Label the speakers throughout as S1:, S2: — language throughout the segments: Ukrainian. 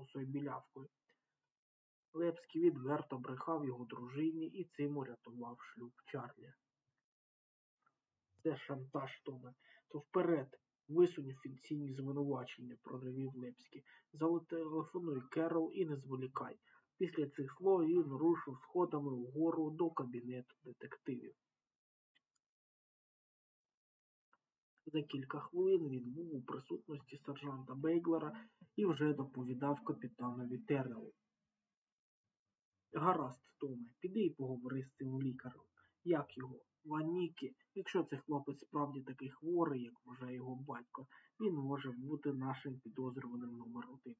S1: рудоволосою білявкою. Лепський відверто брехав його дружині і цим урятував шлюб Чарлі. Це шантаж, Томе. То вперед, висунь офіційні звинувачення, проривів Лепський. Зателефонуй Керол і не зволікай. Після цих слов він рушив сходами вгору до кабінету детективів. За кілька хвилин він був у присутності сержанта Бейглера і вже доповідав капітанові Террелу. Гаразд, Томе, піди і поговори з цим лікарем. Як його? Ваніки, якщо цей хлопець справді такий хворий, як вважає його батько, він може бути нашим підозрюваним номер один.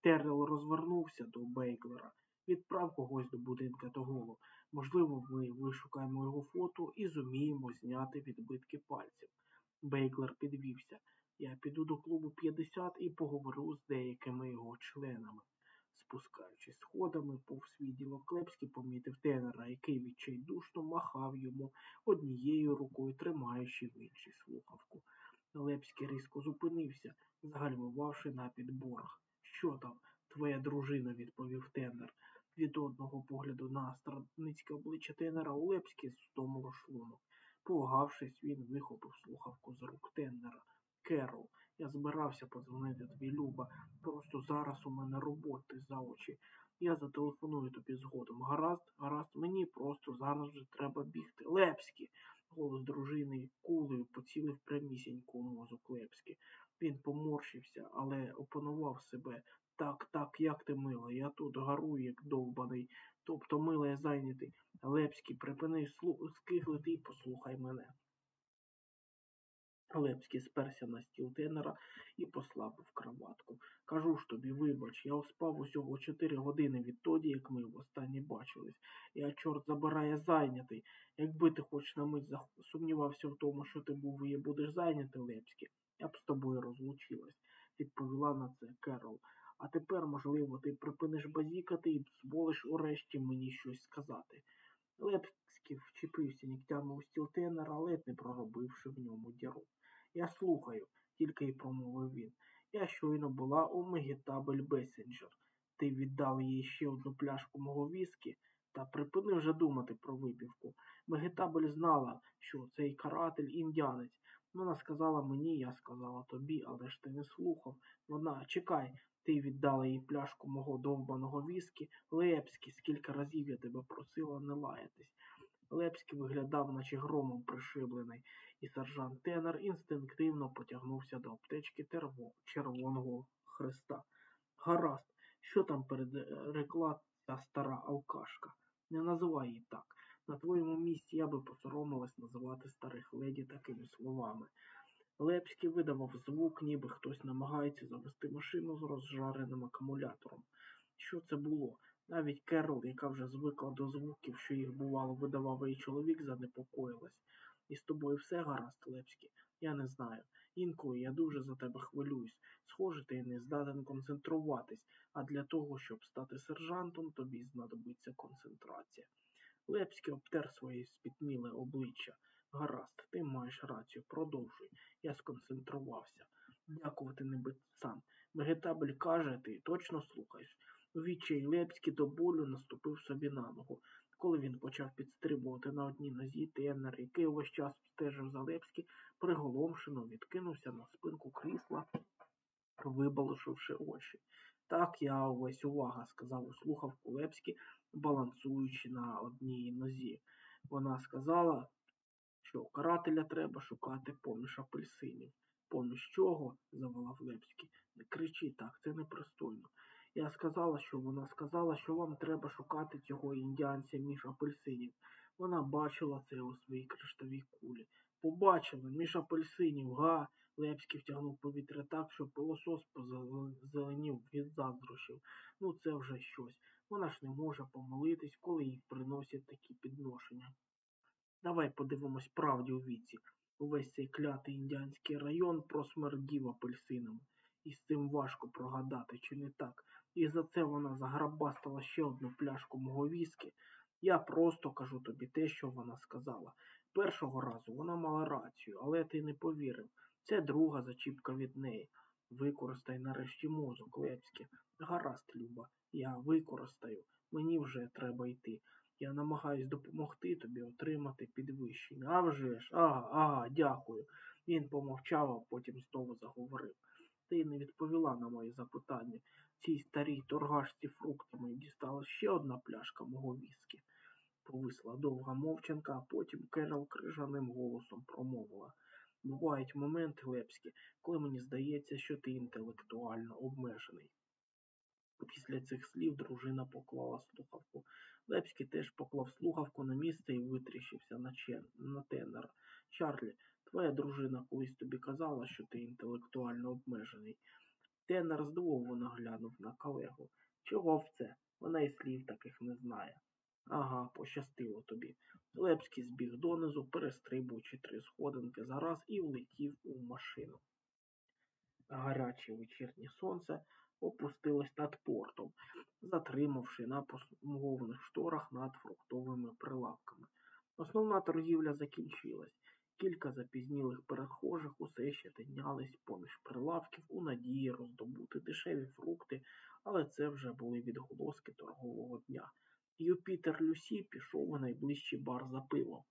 S1: Террел розвернувся до Бейглера. Відправ когось до будинка того. Можливо, ми вишукаємо його фото і зуміємо зняти відбитки пальців. Бейглер підвівся. Я піду до клубу 50 і поговорю з деякими його членами. Спускаючись сходами повз відділок Клепський помітив тенера, який відчайдушно махав йому однією рукою, тримаючи в іншій слухавку. Лепський різко зупинився, згальмувавши на підборах. Що там? Твоя дружина, відповів тенер. Від одного погляду на страдницьке обличчя тенера у Лепський стомило шлунок. Повагавшись, він вихопив слухавку з рук тенера. Керол, я збирався подзвонити тобі, Люба. Просто зараз у мене роботи за очі. Я зателефоную тобі згодом. Гаразд, гаразд, мені просто зараз вже треба бігти. Лепський. Голос дружини кулею поцілив прямісінько у мозок Лепський. Він поморщився, але опанував себе. Так, так, як ти мила, я тут гарую, як довбаний. Тобто мила я зайнятий. Лепський, припини скиглити і послухай мене. Лепський сперся на стіл тенера і послабив краватку. Кажу ж тобі, вибач, я спав усього чотири години відтоді, як ми востаннє бачились. Я, чорт забирає, зайнятий. Якби ти хоч на мить сумнівався в тому, що ти був і будеш зайнятий, Лепський, я б з тобою розлучилась, відповіла на це Керол. А тепер, можливо, ти припиниш базікати і дозволиш урешті мені щось сказати. Лепський вчепився нігтями у стіл тенера, ледь не проробивши в ньому діру. Я слухаю, тільки й промовив він. Я щойно була у Мегітабель Бесенджер. Ти віддав їй ще одну пляшку мого віскі та припини вже думати про випівку. Мегітабель знала, що цей каратель індіанець. Вона сказала мені, я сказала тобі, але ж ти не слухав. Вона, чекай, ти віддала їй пляшку мого довбаного віскі. Лепський, скільки разів я тебе просила не лаятись. Лепський виглядав, наче громом пришиблений, і сержант Тенер інстинктивно потягнувся до аптечки Червоного Христа. Гаразд, що там перерекла ця стара алкашка? Не називай її так. На твоєму місці я би посоромилась називати старих леді такими словами. Лепський видавав звук, ніби хтось намагається завести машину з розжареним акумулятором. Що це було? Навіть Керол, яка вже звикла до звуків, що їх, бувало, видавав її чоловік, занепокоїлась. І з тобою все гаразд, Лепський? Я не знаю. Інколи я дуже за тебе хвилююсь. Схоже, ти не здатен концентруватись, а для того, щоб стати сержантом, тобі знадобиться концентрація. Лепський обтер своє спітніле обличчя. Гаразд, ти маєш рацію, продовжуй. Я сконцентрувався. Дякувати небесам. Вегетабель каже, ти точно слухаєш. У відчай Лепський до болю наступив собі на ногу. Коли він почав підстрибувати на одній нозі, тенер, який увесь час стежив за Лепський, приголомшено відкинувся на спинку крісла, вибалушивши очі. Так я увесь увага, сказав у слухавку Лепський, балансуючи на одній нозі. Вона сказала, що карателя треба шукати поміж апельсинів. Поміж чого? заволав Лепський. Не кричи так, це непристойно. Я сказала, що вона сказала, що вам треба шукати цього індіанця між апельсинів. Вона бачила це у своїй криштовій кулі. Побачила між апельсинів, га. Лепський втягнув повітря так, що пилосос позеленів від заздрощів. Ну, це вже щось. Вона ж не може помолитись, коли їй приносять такі підношення. Давай подивимось правді у віці. Увесь цей клятий індіанський район просмердів апельсинами. І з цим важко прогадати, чи не так. І за це вона заграбастала ще одну пляшку мого віскі. Я просто кажу тобі те, що вона сказала. Першого разу вона мала рацію, але ти не повірив. Це друга зачіпка від неї. Використай нарешті мозок, Лепське. Гаразд, Люба, я використаю. Мені вже треба йти. Я намагаюсь допомогти тобі отримати підвищення. А вже ж, ага, ага, дякую. Він помовчав, а потім знову заговорив. Ти не відповіла на мої запитання. Цій старій торгашці фруктами дістала ще одна пляшка мого віскі. Повисла довга мовчанка, а потім Керол крижаним голосом промовила. Бувають моменти, Лепські, коли мені здається, що ти інтелектуально обмежений. Після цих слів дружина поклала слухавку. Лепський теж поклав слухавку на місце і витріщився на, чен... на тенера. Чарлі, твоя дружина колись тобі казала, що ти інтелектуально обмежений. Тенер здивовано глянув на колегу. Чого в це? Вона і слів таких не знає. Ага, пощастило тобі. Лепський збіг донизу, перестрибуючи три сходинки за раз і влетів у машину. Гаряче вечірнє сонце опустилось над портом, затримавши на посмуговних шторах над фруктовими прилавками. Основна торгівля закінчилась. Кілька запізнілих перехожих усе ще тинялись поміж прилавків у надії роздобути дешеві фрукти, але це вже були відголоски торгового дня. Юпітер Люсі пішов у найближчий бар за пивом,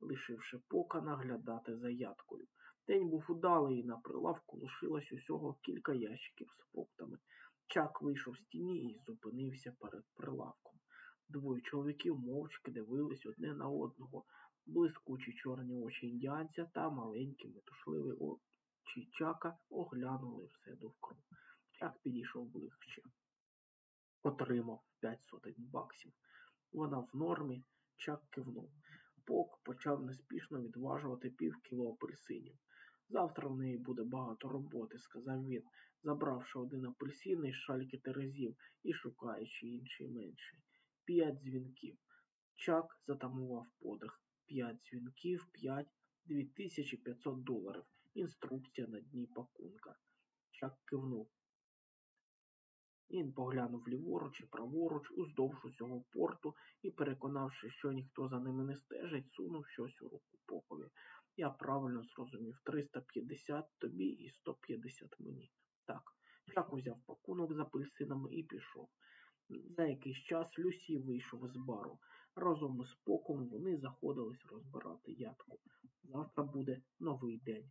S1: лишивши пока наглядати за ядкою. День був удалий, і на прилавку лишилось усього кілька ящиків з фруктами. Чак вийшов з тіні і зупинився перед прилавком. Двоє чоловіків мовчки дивились одне на одного, блискучі чорні очі індіанця та маленькі метушливі очі чака оглянули все довкруг. Чак підійшов ближче. Отримав п'ять сотень баксів. Вона в нормі, чак кивнув. Пок почав неспішно відважувати пів кіло апельсинів. Завтра в неї буде багато роботи, сказав він, забравши один апельсин із шальки терезів і шукаючи інший менший. П'ять дзвінків. Чак затамував подих. П'ять дзвінків, п'ять, дві тисячі п'ятсот доларів. Інструкція на дні пакунка. Чак кивнув. Він поглянув ліворуч і праворуч уздовж усього порту і, переконавши, що ніхто за ними не стежить, сунув щось у руку попові. Я правильно зрозумів 350 тобі і 150 мені. Так, Чак узяв пакунок з апельсинами і пішов. За якийсь час Люсі вийшов з бару. Разом із поком вони заходились розбирати ядку. Завтра буде новий день.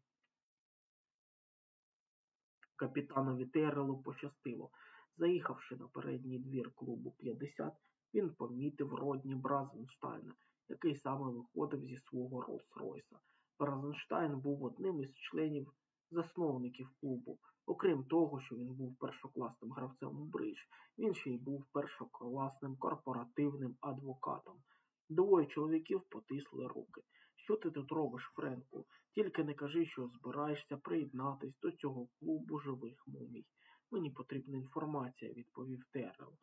S1: Капітанові Терелу пощастило. Заїхавши на передній двір клубу 50, він помітив Родні Бразенштайна, який саме виходив зі свого Роллс-Ройса. Бразенштайн був одним із членів засновників клубу. Окрім того, що він був першокласним гравцем у бридж, він ще й був першокласним корпоративним адвокатом. Двоє чоловіків потисли руки. Що ти тут робиш, Френку? Тільки не кажи, що збираєшся приєднатись до цього клубу живих мумій. Мені потрібна інформація, відповів Террел.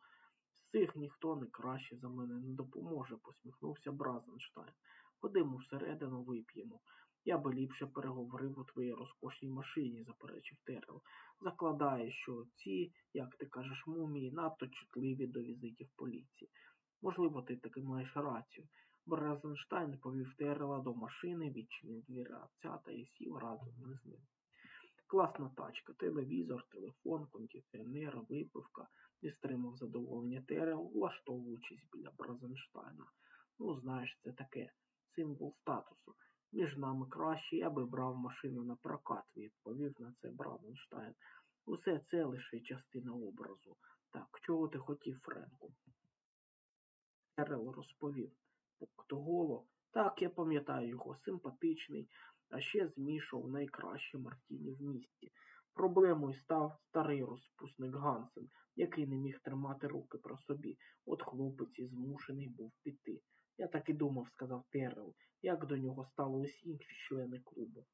S1: З цих ніхто не краще за мене не допоможе, посміхнувся Бразенштайн. Ходимо всередину, вип'ємо. Я би ліпше переговорив у твоїй розкошній машині, заперечив Террел. Закладає, що ці, як ти кажеш, мумії надто чутливі до візитів поліції. Можливо, ти таки маєш рацію. Бразенштайн повів Террела до машини, відчинив дверця та і сів разом з ним. Класна тачка, телевізор, телефон, кондиціонер, випивка, не стримав задоволення Терел, влаштовуючись біля Бразенштайна. Ну, знаєш, це таке символ статусу. Між нами краще, я би брав машину на прокат, відповів на це Бразенштайн. Усе це лише частина образу. Так, чого ти хотів, Френку? Терел розповів. Ктоголо, так, я пам'ятаю його, симпатичний, а ще змішав найкраще Мартіні в місті. Проблемою став старий розпусник Гансен, який не міг тримати руки про собі. От хлопець і змушений був піти. Я так і думав, сказав Террел, як до нього ставились інші члени клубу.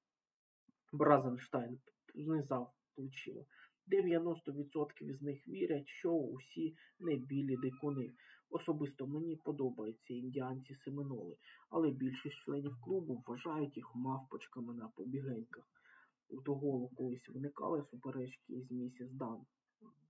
S1: Бразенштайн знизав плечима. 90% з них вірять, що усі не білі дикуни. Особисто мені подобаються індіанці семеноли, але більшість членів клубу вважають їх мавпочками на побігеньках. У доголу колись виникали суперечки із місіс Дан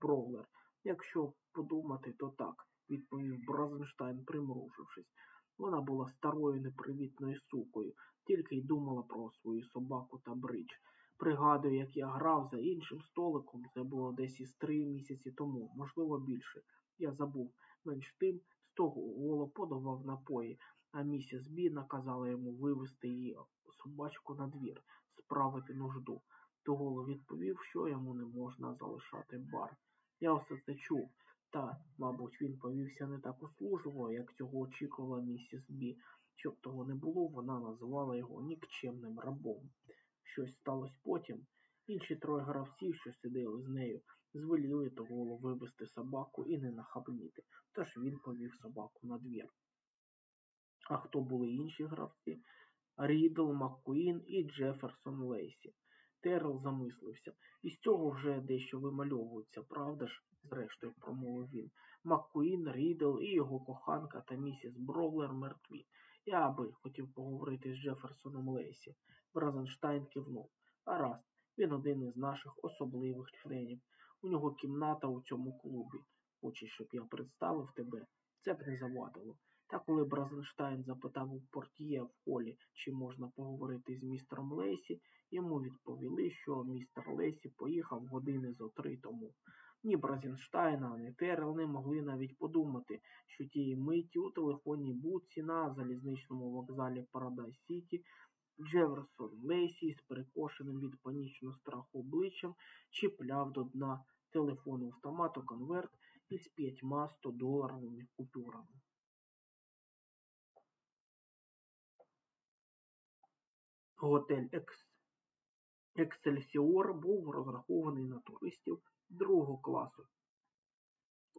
S1: Бровлер. Якщо подумати, то так, відповів Бразенштайн, примружившись. Вона була старою непривітною сукою, тільки й думала про свою собаку та брич. Пригадую, як я грав за іншим столиком, це було десь із три місяці тому, можливо. побільше. Я забув. Менш тим, з того Воло подавав напої, а місіс Бі наказала йому вивести її собачку на двір, справити нужду. Туголо відповів, що йому не можна залишати бар. Я все це чув, та, мабуть, він повівся не так услужливо, як цього очікувала місіс Бі. Щоб того не було, вона називала його нікчемним рабом. Щось сталося потім. Інші троє гравців, що сиділи з нею, звеліли тому вивести собаку і не нахабніти, тож він повів собаку на двір. А хто були інші гравці? Рідл, Маккуїн і Джеферсон Лейсі. Терл замислився. Із цього вже дещо вимальовується, правда ж? Зрештою промовив він. Маккуїн, Рідл і його коханка та місіс Броулер мертві. Я би хотів поговорити з Джеферсоном Лейсі. Бразенштайн кивнув. Гаразд, він один із наших особливих членів. У нього кімната у цьому клубі. Хочеш, щоб я представив тебе? Це б не завадило. Та коли Бразенштайн запитав у портьє в холі, чи можна поговорити з містером Лейсі, йому відповіли, що містер Лейсі поїхав години зо три тому. Ні Бразенштайна, ні Терел не могли навіть подумати, що тієї миті у телефонній будці на залізничному вокзалі Парадайз Сіті Джеверсон Лейсі з перекошеним від панічного страху обличчям чіпляв до дна телефону автомату конверт із п'ятьма 100-доларовими купюрами. Готель Екс... Ексельсіор був розрахований на туристів другого класу.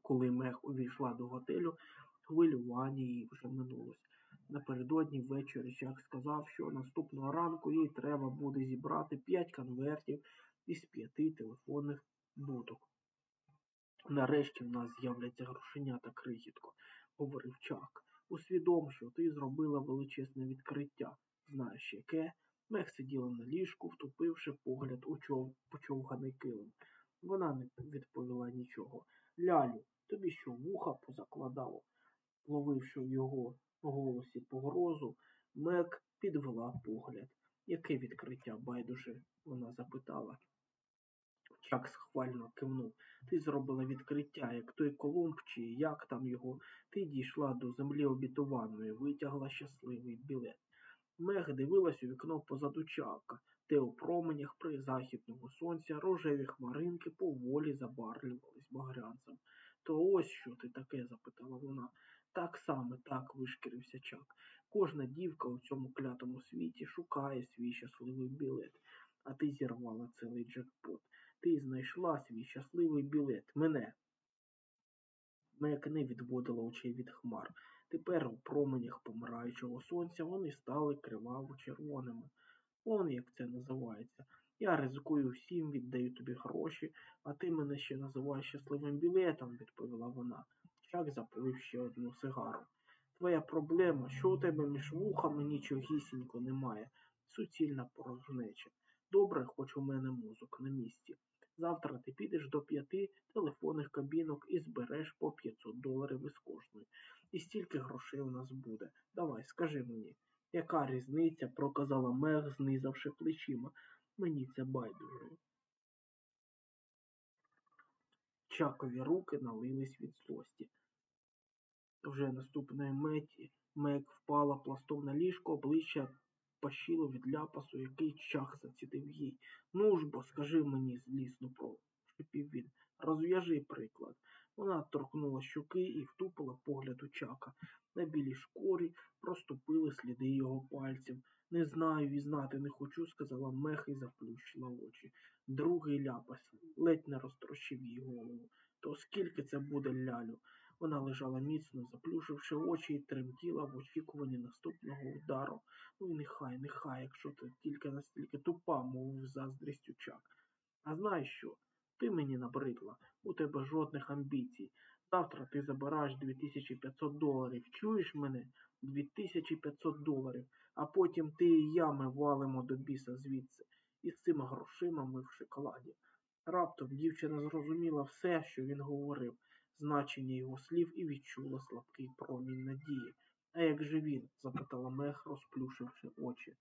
S1: Коли Мег увійшла до готелю, хвилювання їй вже минулось. Напередодні ввечері Чак сказав, що наступного ранку їй треба буде зібрати п'ять конвертів із п'яти телефонних будок. Нарешті в нас з'являться грошенята крихітко, говорив Чак. Усвідом, що ти зробила величезне відкриття. Знаєш яке? Мех сиділа на ліжку, втупивши погляд у чов... почовганий килим. Вона не відповіла нічого. Лялю, тобі що вуха позакладало? Ловивши в його голосі погрозу, Мек підвела погляд. Яке відкриття, байдуже? вона запитала. Чак схвально кивнув. Ти зробила відкриття, як той Колумб, чи як там його, ти дійшла до землі обітованої, витягла щасливий білет. Мег дивилась у вікно позаду чака, де у променях призахідного сонця рожеві хмаринки поволі забарвлювались багрянцем. То ось що ти таке? запитала вона. Так саме так вишкірився чак. Кожна дівка у цьому клятому світі шукає свій щасливий білет, а ти зірвала цілий джекпот. Ти знайшла свій щасливий білет. Мене. Мек не відводила очей від хмар. Тепер у променях помираючого сонця вони стали криваво червоними. Он як це називається. Я ризикую всім, віддаю тобі гроші, а ти мене ще називаєш щасливим білетом, відповіла вона. Чак запалив ще одну сигару. Твоя проблема, що у тебе між вухами нічогісінько немає. Суцільна порожнеча. Добре, хоч у мене мозок на місці. Завтра ти підеш до п'яти телефонних кабінок і збереш по 500 доларів із кожної. І стільки грошей у нас буде. Давай, скажи мені, яка різниця, проказала Мег, знизавши плечима. Мені це байдуже. Чакові руки налились від злості. Вже наступної меті Мек впала пластом на ліжко, обличчя пащило від ляпасу, який чах зацідив їй. Ну ж бо, скажи мені, злісно прошепів він. Розв'яжи приклад. Вона торкнула щуки і втупила погляд у чака. На білій шкурі проступили сліди його пальців. Не знаю і знати не хочу, сказала Мех і заплющила очі. Другий ляпас ледь не розтрощив їй голову. То скільки це буде лялю? Вона лежала міцно, заплющивши очі і тремтіла в очікуванні наступного удару. Ну і нехай, нехай, якщо ти тільки настільки тупа, мовив заздрістю чак. А знаєш що? Ти мені набридла, у тебе жодних амбіцій. Завтра ти забираєш 2500 доларів. Чуєш мене? 2500 доларів, а потім ти і я ми валимо до біса звідси. І з цими грошима ми в шоколаді. Раптом дівчина зрозуміла все, що він говорив, значення його слів і відчула слабкий промінь надії. А як же він? запитала Мех, розплюшивши очі.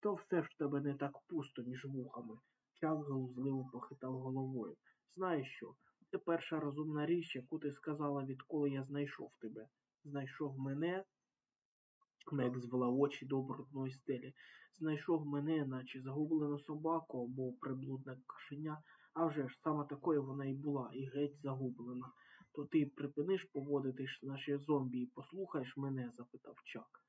S1: То все ж тебе не так пусто між вухами. Чак глузливо похитав головою. Знаєш що? Це перша розумна річ, яку ти сказала, відколи я знайшов тебе. Знайшов мене, Мек звела очі до брудної стелі. Знайшов мене, наче загублену собаку або приблудне кошеня, а вже ж саме такою вона і була, і геть загублена. То ти припиниш поводитись, наче зомбі, і послухаєш мене? запитав Чак.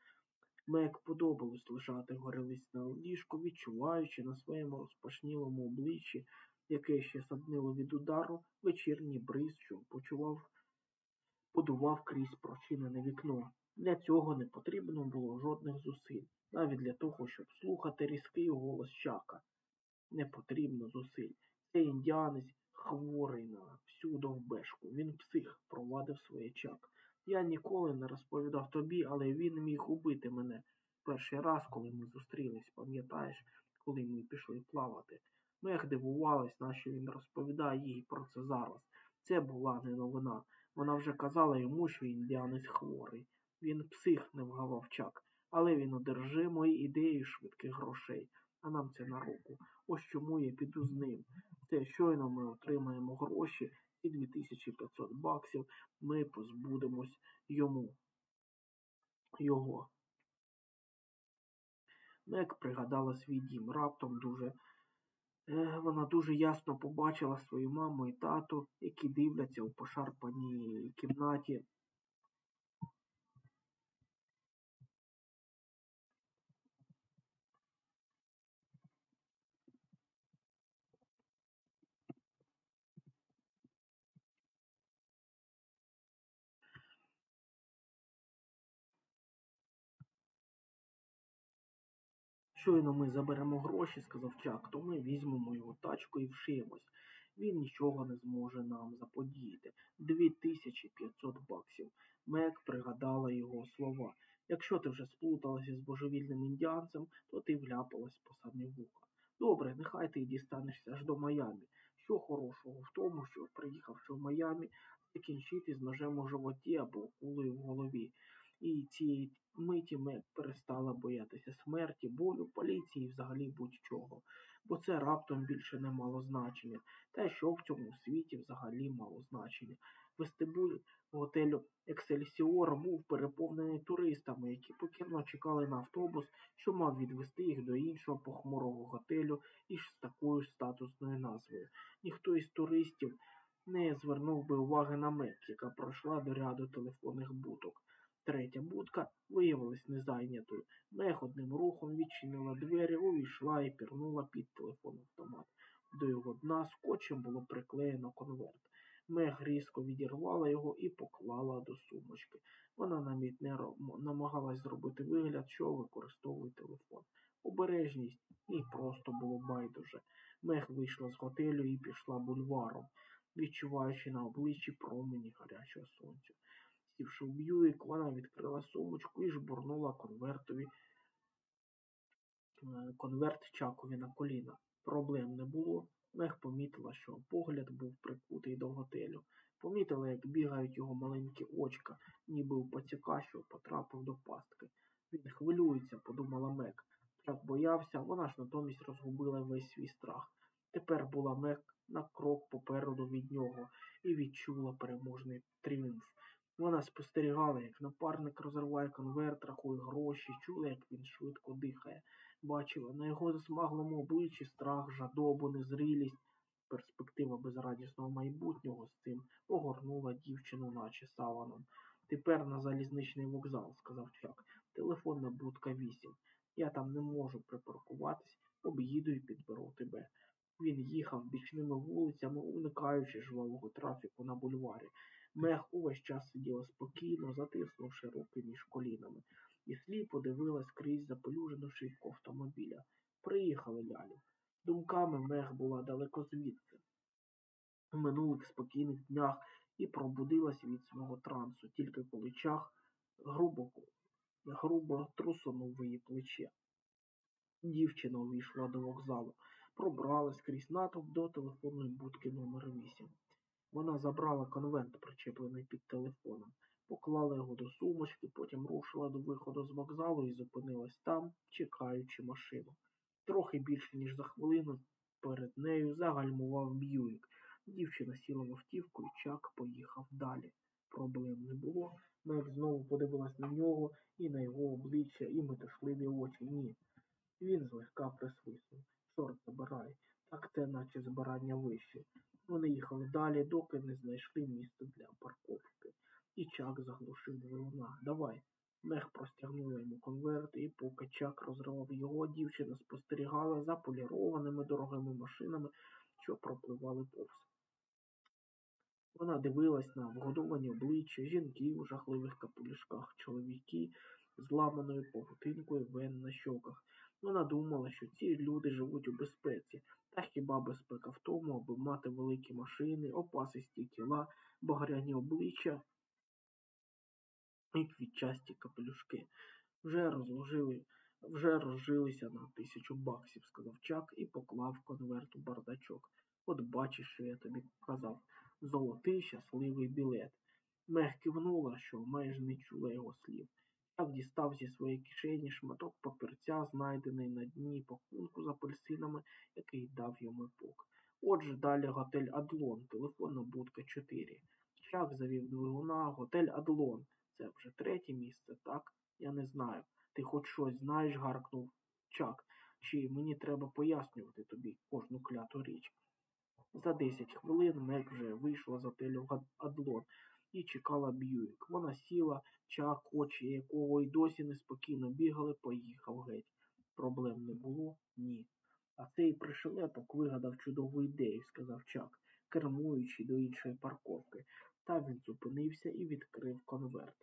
S1: Мек подобалось лежати горелиць на ліжку, відчуваючи на своєму розпашнілому обличчі, яке ще саднило від удару, вечірній бриз, що почував, подував крізь прочинене вікно. Для цього не потрібно було жодних зусиль, навіть для того, щоб слухати різкий голос Чака. Не потрібно зусиль. Цей індіанець хворий на всю довбешку. Він псих, провадив своє чак. Я ніколи не розповідав тобі, але він міг убити мене. Перший раз, коли ми зустрілись, пам'ятаєш, коли ми пішли плавати. Мех дивувалась, нащо він розповідає їй про це зараз. Це була не новина. Вона вже казала йому, що індіанець хворий. Він псих, не вгавав чак, але він одержимий ідеєю швидких грошей, а нам це на руку. Ось чому я піду з ним. Це щойно ми отримаємо гроші і 2500 баксів ми позбудемось йому. Його. Мек пригадала свій дім. Раптом дуже е, вона дуже ясно побачила свою маму і тату, які дивляться у пошарпаній кімнаті Щойно ми заберемо гроші, сказав Чак, то ми візьмемо його тачку і вшиємось. Він нічого не зможе нам заподіяти. Дві тисячі п'ятсот баксів. Мек пригадала його слова. Якщо ти вже сплуталася з божевільним індіанцем, то ти вляпалась по самі вуха. Добре, нехай ти дістанешся аж до Майамі. Що хорошого в тому, що, приїхавши в Майамі, закінчити з ножем у животі або кулею в голові. І цієї миті Мег перестала боятися смерті, болю, поліції і взагалі будь-чого, бо це раптом більше не мало значення, те, що в цьому світі взагалі мало значення. Вестибуль готелю Ексельсіор був переповнений туристами, які покірно чекали на автобус, що мав відвезти їх до іншого похмурого готелю із такою статусною назвою. Ніхто із туристів не звернув би уваги на Мек, яка пройшла до ряду телефонних будок. Третя будка виявилась незайнятою. Мех одним рухом відчинила двері, увійшла і пірнула під телефон автомат. До його дна скотчем було приклеєно конверт. Мег різко відірвала його і поклала до сумочки. Вона навіть не намагалась зробити вигляд, що використовує телефон. Обережність їй просто було байдуже. Мег вийшла з готелю і пішла бульваром, відчуваючи на обличчі промені гарячого сонця. Сівши в вона відкрила сумочку і жбурнула конвертові е, конверт Чакові на коліна. Проблем не було. Мех помітила, що погляд був прикутий до готелю. Помітила, як бігають його маленькі очка, ніби у пацюка, що потрапив до пастки. Він хвилюється, подумала Мек. Чак боявся, вона ж натомість розгубила весь свій страх. Тепер була Мек на крок попереду від нього і відчула переможний тріумф. Вона спостерігала, як напарник розриває конверт, рахує гроші, чула, як він швидко дихає. Бачила на його засмаглому обличчі страх, жадобу, незрілість. Перспектива безрадісного майбутнього з цим огорнула дівчину, наче саваном. Тепер на залізничний вокзал, сказав Чак. Телефонна будка вісім. Я там не можу припаркуватись, об'їду і підберу тебе. Він їхав бічними вулицями, уникаючи жвавого трафіку на бульварі. Мех увесь час сиділа спокійно, затиснувши руки між колінами, і сліпо дивилась крізь запелюжену шибку автомобіля. Приїхали лялю. Думками мех була далеко звідси. У минулих спокійних днях і пробудилась від свого трансу, тільки коли чах грубо грубо трусонув її плече. Дівчина увійшла до вокзалу, пробралась крізь натовп до телефонної будки номер 8 вона забрала конверт, причеплений під телефоном, поклала його до сумочки, потім рушила до виходу з вокзалу і зупинилась там, чекаючи машину. Трохи більше, ніж за хвилину перед нею загальмував Б'юік. Дівчина сіла в автівку і Чак поїхав далі. Проблем не було. Мек знову подивилась на нього і на його обличчя і метушливі очі. Ні. Він злегка присвиснув. Чорт забирай. Так це наче збирання вище. Вони їхали далі, доки не знайшли місце для парковки. І Чак заглушив двигуна. Давай. Мех простягнула йому конверт, і поки Чак розривав його, дівчина спостерігала за полірованими дорогими машинами, що пропливали повз. Вона дивилась на вгодовані обличчя, жінки у жахливих капелюшках, чоловіки з ламаною павутинкою вен на щоках. Вона думала, що ці люди живуть у безпеці, та хіба безпека в тому, аби мати великі машини, опасисті тіла, багряні обличчя і квітчасті капелюшки. Вже розложили, вже розжилися на тисячу баксів, сказав Чак і поклав конверт у бардачок. От бачиш, що я тобі казав. Золотий щасливий білет. Мех кивнула, що майже не чула його слів. Чак дістав зі своєї кишені шматок папірця, знайдений на дні пакунку з апельсинами, який дав йому пук. Отже, далі готель Адлон, телефонна будка 4. Чак завів двигуна, готель Адлон. Це вже третє місце, так? Я не знаю. Ти хоч щось знаєш, гаркнув Чак. Чи мені треба пояснювати тобі кожну кляту річ? За десять хвилин Мек вже вийшла з отелю Адлон і чекала Б'юік. Вона сіла, чак, очі якого й досі неспокійно бігали, поїхав геть. Проблем не було? Ні. А цей пришелепок вигадав чудову ідею, сказав Чак, кермуючи до іншої парковки. Та він зупинився і відкрив конверт.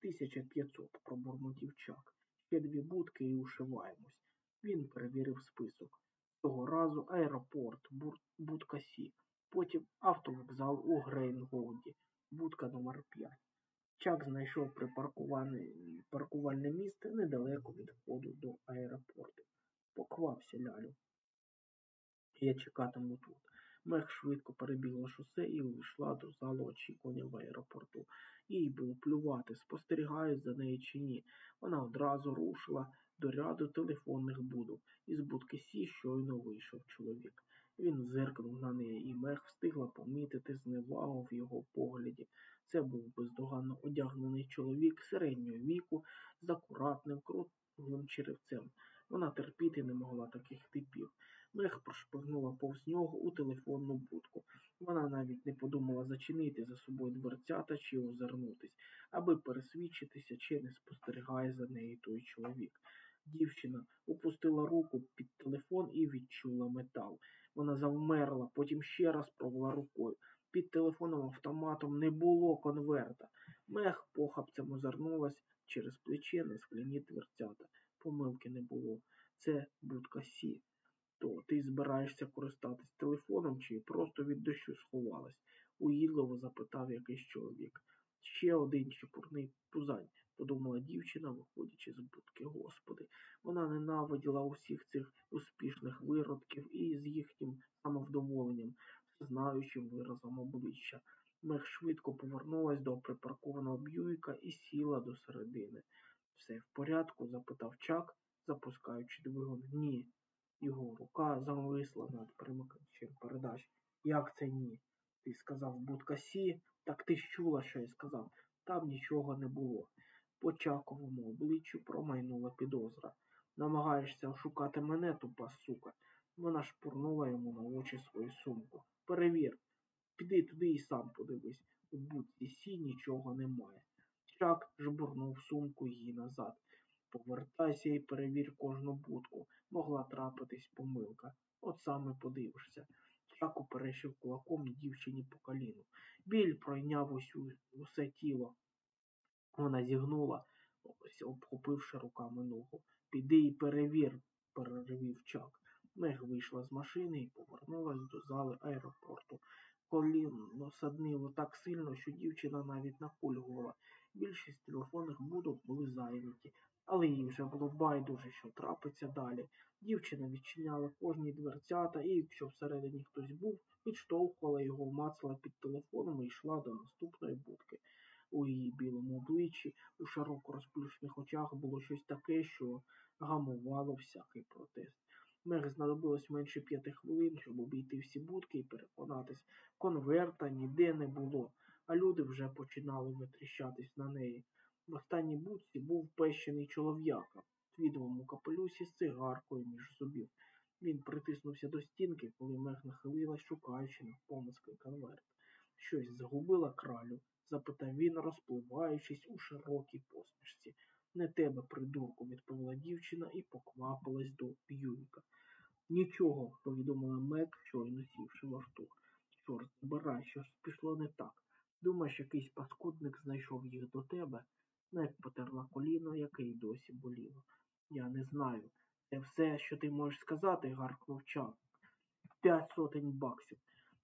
S1: Тисяча п'ятсот, пробурмотів Чак. Ще дві будки і ушиваємось. Він перевірив список. Того разу аеропорт, будка Сі, потім автовокзал у Грейгоунді, будка номер 5 Чак знайшов паркувальне місце недалеко від входу до аеропорту. Поквапся, лялю. Я чекатиму тут. Мег швидко перебігла шосе і увійшла до залу очікування в аеропорту. Їй було плювати, спостерігають за нею чи ні. Вона одразу рушила до ряду телефонних будок. Із будки Сі щойно вийшов чоловік. Він зиркнув на неї, і мех встигла помітити зневагу в його погляді. Це був бездоганно одягнений чоловік середнього віку з акуратним круглим черевцем. Вона терпіти не могла таких типів. Мех прошпигнула повз нього у телефонну будку. Вона навіть не подумала зачинити за собою дверцята чи озирнутись, аби пересвідчитися, чи не спостерігає за нею той чоловік. Дівчина опустила руку під телефон і відчула метал. Вона завмерла, потім ще раз провела рукою. Під телефоном автоматом не було конверта. Мех похапцем озирнулась через плече на скляні дверцята. Помилки не було. Це будка Сі. То ти збираєшся користатись телефоном чи просто від дощу сховалась? уїдливо запитав якийсь чоловік. Ще один чепурний пузань, подумала дівчина, виходячи з будки. Господи, вона ненавиділа усіх цих успішних виродків і з їхнім самовдоволенням, знаючим виразом обличчя. Мех швидко повернулась до припаркованого б'юйка і сіла до середини. Все в порядку? запитав Чак, запускаючи двигун. Ні. Його рука зависла над примикачем передач. Як це ні? Ти сказав будка Сі, так ти ж чула, що я сказав. Там нічого не було. По чаковому обличчю промайнула підозра. Намагаєшся ошукати мене, тупа сука. Вона шпурнула йому на очі свою сумку. Перевір, піди туди і сам подивись. У будці сі нічого немає. Чак жбурнув сумку їй назад. Повертайся і перевір кожну будку. Могла трапитись помилка. От саме подивишся. Чак уперещив кулаком дівчині по коліну. Біль пройняв усю, усе тіло. Вона зігнула, обхопивши руками ногу. Піди і перевір, переревів Чак. Мег вийшла з машини і повернулась до зали аеропорту. Коліно саднило так сильно, що дівчина навіть накульгувала. Більшість телефонних будок були зайняті, але їй вже було байдуже, що трапиться далі. Дівчина відчиняла кожні дверцята і, якщо всередині хтось був, підштовхувала його, мацала під телефоном і йшла до наступної будки. У її білому обличчі, у широко розплющених очах було щось таке, що гамувало всякий протест. Мех знадобилось менше п'яти хвилин, щоб обійти всі будки і переконатись, конверта ніде не було, а люди вже починали витріщатись на неї. В останній будці був пещений чолов'яка твідовому капелюсі з цигаркою між зубів. Він притиснувся до стінки, коли мех нахилилась, шукаючи навпомацький конверт. Щось загубила кралю? запитав він, розпливаючись у широкій посмішці. Не тебе, придурку, відповіла дівчина і поквапилась до Б'юіка. Нічого, повідомила Мек, щойно сівши в авто. Чорт, збирай, щось пішло не так. Думаєш, якийсь паскудник знайшов їх до тебе? Мек потерла коліно, яке й досі боліло. Я не знаю. Це все, що ти можеш сказати, гаркнув Чак. П'ять сотень баксів.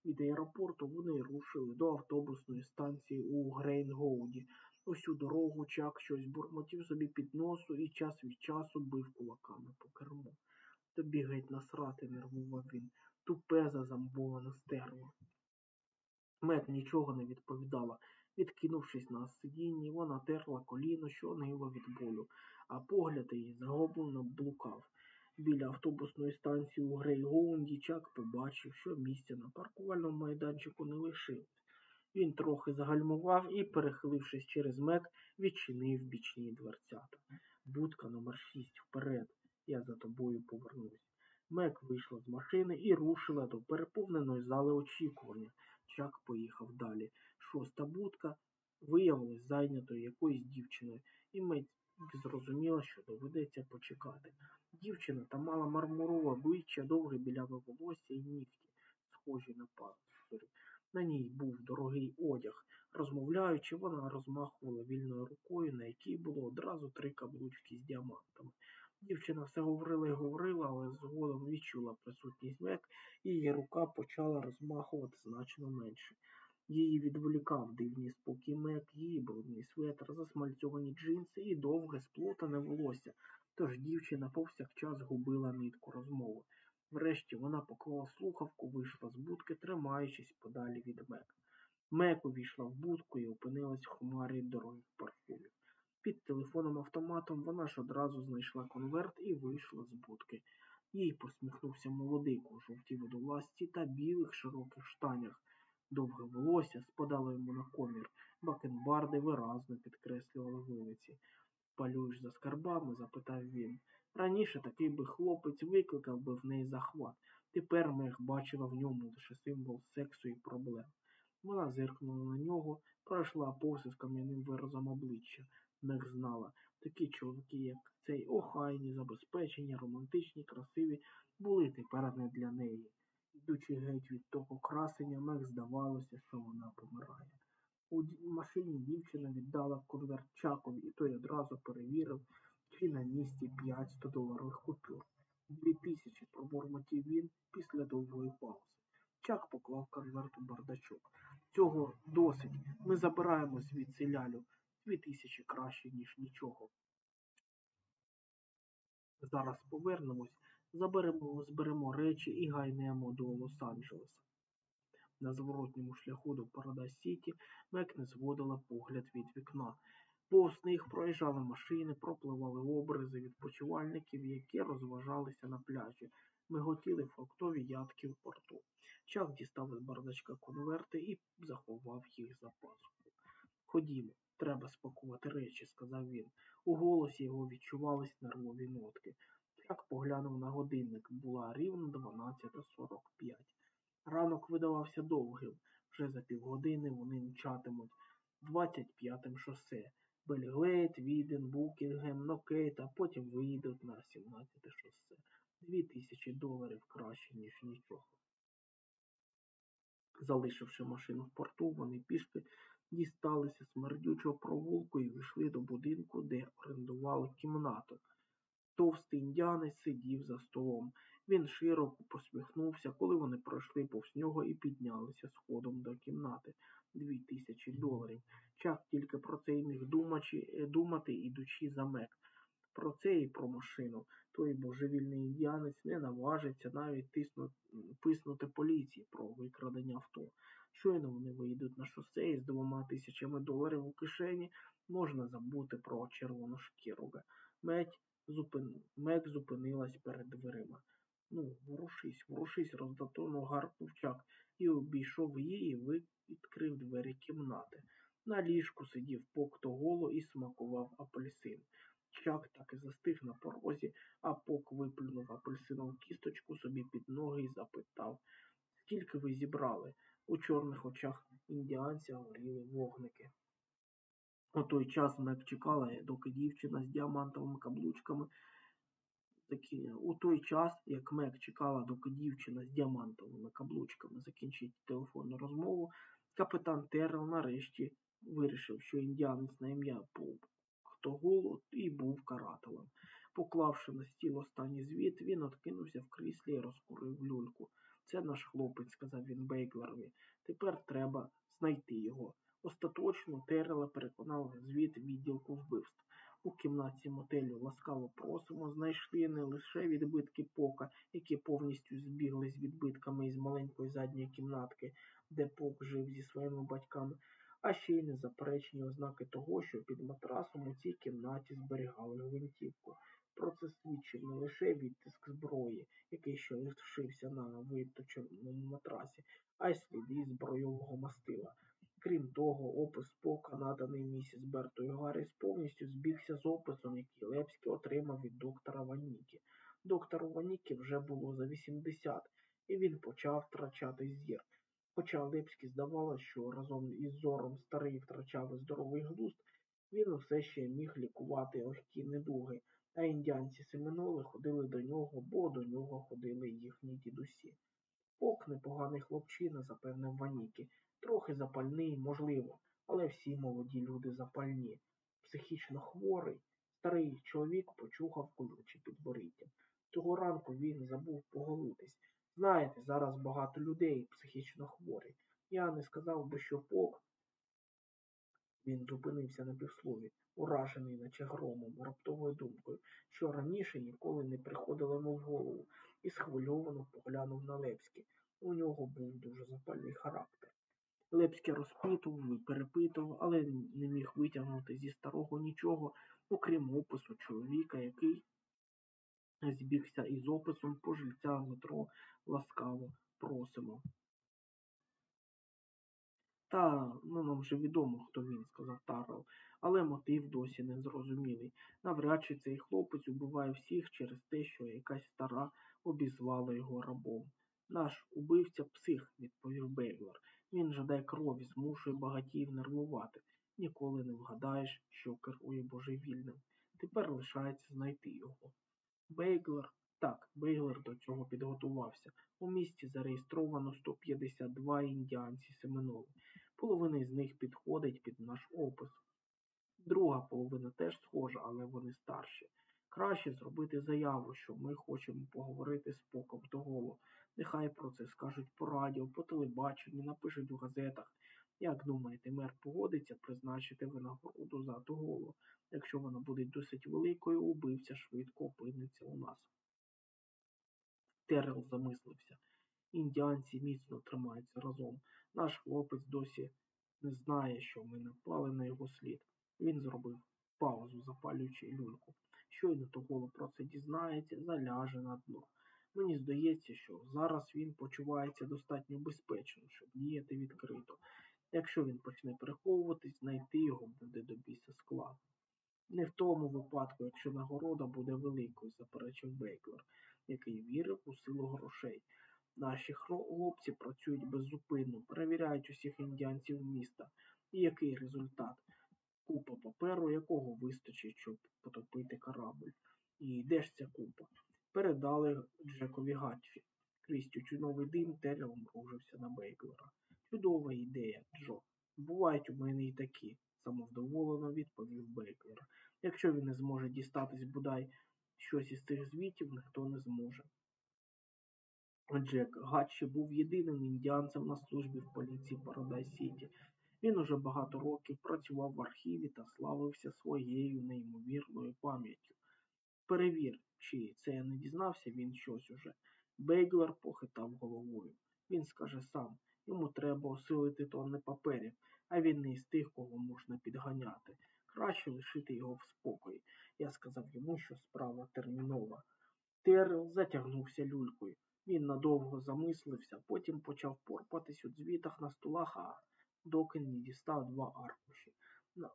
S1: Від аеропорту вони рушили до автобусної станції у Грейнгоуді. Усю дорогу Чак щось бурмотів собі під носу і час від часу бив кулаками по керму. Тобі геть насрати, нервував він. Тупе зазамбоване стерло. Мет нічого не відповідала. Відкинувшись на сидінні, вона терла коліно, що нило від болю, а погляд її загублено блукав. Біля автобусної станції у Грейгоунді Чак побачив, що місця на паркувальному майданчику не лишилось. Він трохи загальмував і, перехилившись через мек, відчинив бічні дверцята. Будка номер шість вперед. Я за тобою повернусь. Мек вийшла з машини і рушила до переповненої зали очікування. Чак поїхав далі. Шоста будка виявилась зайнятою якоюсь дівчиною, і мить зрозуміла, що доведеться почекати. Дівчина та мала мармурове обличчя, довге біляве волосся і нігті, схожі на пастори. На ній був дорогий одяг. Розмовляючи, вона розмахувала вільною рукою, на якій було одразу три каблучки з діамантами. Дівчина все говорила і говорила, але згодом відчула присутність мек, і її рука почала розмахувати значно менше. Її відволікав дивний спокій мек, її брудний светр, засмальцьовані джинси і довге сплутане волосся, тож дівчина повсякчас губила нитку розмови. Врешті вона поклала слухавку, вийшла з будки, тримаючись подалі від мек. Мек увійшла в будку і опинилась в хмарі дорогих парфумів. Під телефоном автоматом вона ж одразу знайшла конверт і вийшла з будки. Їй посміхнувся молодик у жовтій водолазці та білих широких штанях. Довге волосся спадало йому на комір, бакенбарди виразно підкреслювали вилиці. Палюєш за скарбами? запитав він. Раніше такий би хлопець викликав би в неї захват. Тепер Мех бачила в ньому лише символ сексу і проблем. Вона зиркнула на нього, пройшла повз із кам'яним виразом обличчя. Мех знала, такі чоловіки, як цей, охайні, забезпечені, романтичні, красиві, були тепер не для неї. Йдучи геть від того красення, Мех здавалося, що вона помирає. У машині дівчина віддала конверт Чакові, і той одразу перевірив, чи на місці 5 100 доларових купюр. Дві тисячі пробурмотів він після довгої паузи. Чак поклав конверт бардачок. Цього досить. Ми забираємо звідси лялю. Дві тисячі краще, ніж нічого. Зараз повернемось, заберемо, зберемо речі і гайнемо до Лос-Анджелеса. На зворотньому шляху до Парадайз Сіті Мек не зводила погляд від вікна. Повз них проїжджали машини, пропливали образи відпочивальників, які розважалися на пляжі. Миготіли фруктові ядки в порту. Чак дістав з бардачка конверти і заховав їх за пазуху. Ходімо, треба спакувати речі, сказав він. У голосі його відчувались нервові нотки. Чак поглянув на годинник. Була рівно 12.45. Ранок видавався довгим. Вже за півгодини вони мчатимуть 25-м шосе. Бельглейт, Віден, Букінгем, Нокейт, а потім виїдуть на 17 шосе. Дві тисячі доларів краще, ніж нічого. Залишивши машину в порту, вони пішки дісталися смердючого провулку і вийшли до будинку, де орендували кімнату. Товстий індіанець сидів за столом. Він широко посміхнувся, коли вони пройшли повз нього і піднялися сходом до кімнати. Тисячі доларів. Чак тільки про це й міг думачи, думати, ідучи за мек. Про це і про машину. Той божевільний індіанець не наважиться навіть тиснути, писнути поліції про викрадення авто. Щойно вони вийдуть на шосе із двома тисячами доларів у кишені, можна забути про червону шкіру. Мек, зупин... Мек зупинилась перед дверима. Ну, ворушись, ворушись, роздатовно гаркнув Чак і обійшов її відкрив двері кімнати. На ліжку сидів пок голо і смакував апельсин. Чак так і застиг на порозі, а пок виплюнув апельсинову кісточку собі під ноги і запитав Скільки ви зібрали? У чорних очах індіанця горіли вогники. У той час Мек чекала, доки дівчина з діамантовими каблучками у той час, як Мек чекала, доки дівчина з діамантовими каблучками закінчить телефонну розмову, капітан Террел нарешті вирішив, що індіанець на ім'я Поп хто голод і був карателем. Поклавши на стіл останній звіт, він откинувся в кріслі і розкурив люльку. Це наш хлопець, сказав він Бейглерові. Тепер треба знайти його. Остаточно Террела переконав звіт відділку вбивств. У кімнаті мотелю ласкаво просимо, знайшли не лише відбитки пока, які повністю збігли з відбитками із маленької задньої кімнатки, де пок жив зі своїми батьками, а ще й незаперечні ознаки того, що під матрасом у цій кімнаті зберігали гвинтівку. Про це свідчив не лише відтиск зброї, який ще лишився на виточеному матрасі, а й сліди збройового мастила. Крім того, опис Пока, наданий місіс Бертою Гарріс, повністю збігся з описом, який Лепський отримав від доктора Ваніки. Доктору Ваніки вже було за 80, і він почав втрачати зір. Хоча Лепський здавалося, що разом із зором старий втрачав здоровий глузд, він усе ще міг лікувати легкі недуги, а індіанці семеноли ходили до нього, бо до нього ходили їхні дідусі. Пок непоганий хлопчина, запевнив Ваніки, трохи запальний, можливо, але всі молоді люди запальні. Психічно хворий, старий чоловік почухав колюче підборіддя. Того ранку він забув поголитись. Знаєте, зараз багато людей психічно хворі. Я не сказав би, що пок. Він зупинився на півслові, уражений, наче громом, раптовою думкою, що раніше ніколи не приходило йому в голову, і схвильовано поглянув на Лепський. У нього був дуже запальний характер. Лепський розпитував і перепитував, але не міг витягнути зі старого нічого, окрім опису чоловіка, який збігся із описом пожильця метро ласкаво просимо. Та, ну нам вже відомо, хто він, сказав Таррел, але мотив досі не зрозумілий. Навряд чи цей хлопець убиває всіх через те, що якась стара обізвала його рабом. Наш убивця псих, відповів Бейглер. Він жадає крові, змушує багатіїв нервувати. Ніколи не вгадаєш, що керує божевільним. Тепер лишається знайти його. Бейглер так, Бейглер до цього підготувався. У місті зареєстровано 152 індіанці семеноли. Половина з них підходить під наш опис. Друга половина теж схожа, але вони старші. Краще зробити заяву, що ми хочемо поговорити з Поком Тоголо. Нехай про це скажуть по радіо, по телебаченню, напишуть у газетах. Як думаєте, мер погодиться призначити винагороду за Тоголо? Якщо вона буде досить великою, убивця швидко опиниться у нас. Террел замислився. Індіанці міцно тримаються разом. Наш хлопець досі не знає, що ми напали на його слід. Він зробив паузу, запалюючи люльку. Щойно Тоголо про це дізнається, заляже на дно. Мені здається, що зараз він почувається достатньо безпечно, щоб діяти відкрито. Якщо він почне переховуватись, знайти його буде до біса складно. Не в тому випадку, якщо нагорода буде великою, заперечив Бейклер, який вірив у силу грошей. Наші хлопці працюють беззупинно, перевіряють усіх індіанців міста. І який результат? Купа паперу, якого вистачить, щоб потопити корабль. І де ж ця купа? Передали Джекові Гатчі. Крізь тютюновий дим Террел мружився на Бейклера. Чудова ідея, Джо. Бувають у мене і такі, самовдоволено відповів Бейклер. Якщо він не зможе дістатись бодай щось із цих звітів, ніхто не зможе. Джек Гатчі був єдиним індіанцем на службі в поліції Парадай Сіті. Він уже багато років працював в архіві та славився своєю неймовірною пам'яттю. Перевір, чи це я не дізнався він щось уже. Бейглер похитав головою. Він скаже сам, йому треба осилити тонни паперів, а він не із тих, кого можна підганяти. Краще лишити його в спокої. Я сказав йому, що справа термінова. Терл затягнувся люлькою. Він надовго замислився, потім почав порпатись у дзвітах на столах, а доки не дістав два аркуші.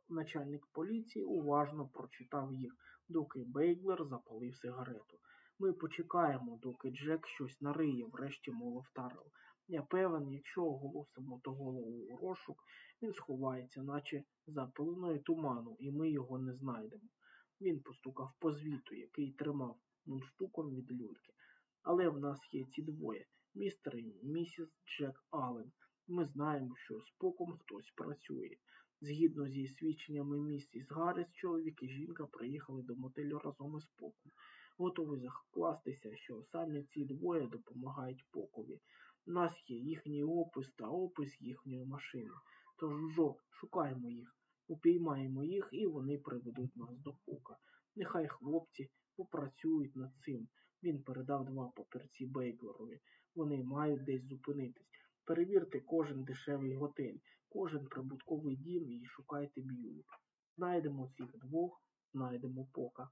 S1: Начальник поліції уважно прочитав їх, доки Бейглер запалив сигарету. Ми почекаємо, доки Джек щось нариє, врешті мовив Тарел. Я певен, якщо оголосимо то голову у розшук, він сховається, наче за пеленою туману, і ми його не знайдемо. Він постукав по звіту, який тримав мундштуком від люльки. Але в нас є ці двоє містер і місіс Джек Аллен. Ми знаємо, що з поком хтось працює. Згідно зі свідченнями місіс Гарріс, чоловік і жінка приїхали до мотелю разом із поком. Готовий закластися, що саме ці двоє допомагають покові. У нас є їхній опис та опис їхньої машини. Тож, Джо, шукаємо їх, упіймаємо їх і вони приведуть нас до пока. Нехай хлопці попрацюють над цим. Він передав два папірці Бейклерові. Вони мають десь зупинитись. Перевірте кожен дешевий готель, кожен прибутковий дім і шукайте Б'юік. Знайдемо цих двох, знайдемо пока.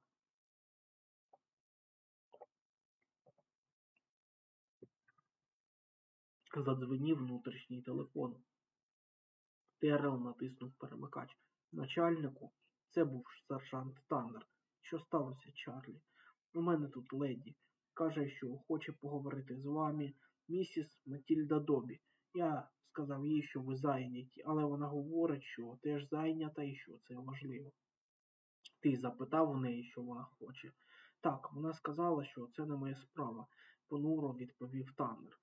S1: Задзвенів внутрішній телефон. Террел натиснув перемикач. Начальнику, це був сержант Таннер. Що сталося, Чарлі? У мене тут леді. Каже, що хоче поговорити з вами місіс Матільда Добі. Я сказав їй, що ви зайняті, але вона говорить, що теж зайнята і що це важливо. Ти запитав у неї, що вона хоче. Так, вона сказала, що це не моя справа, понуро відповів Таннер.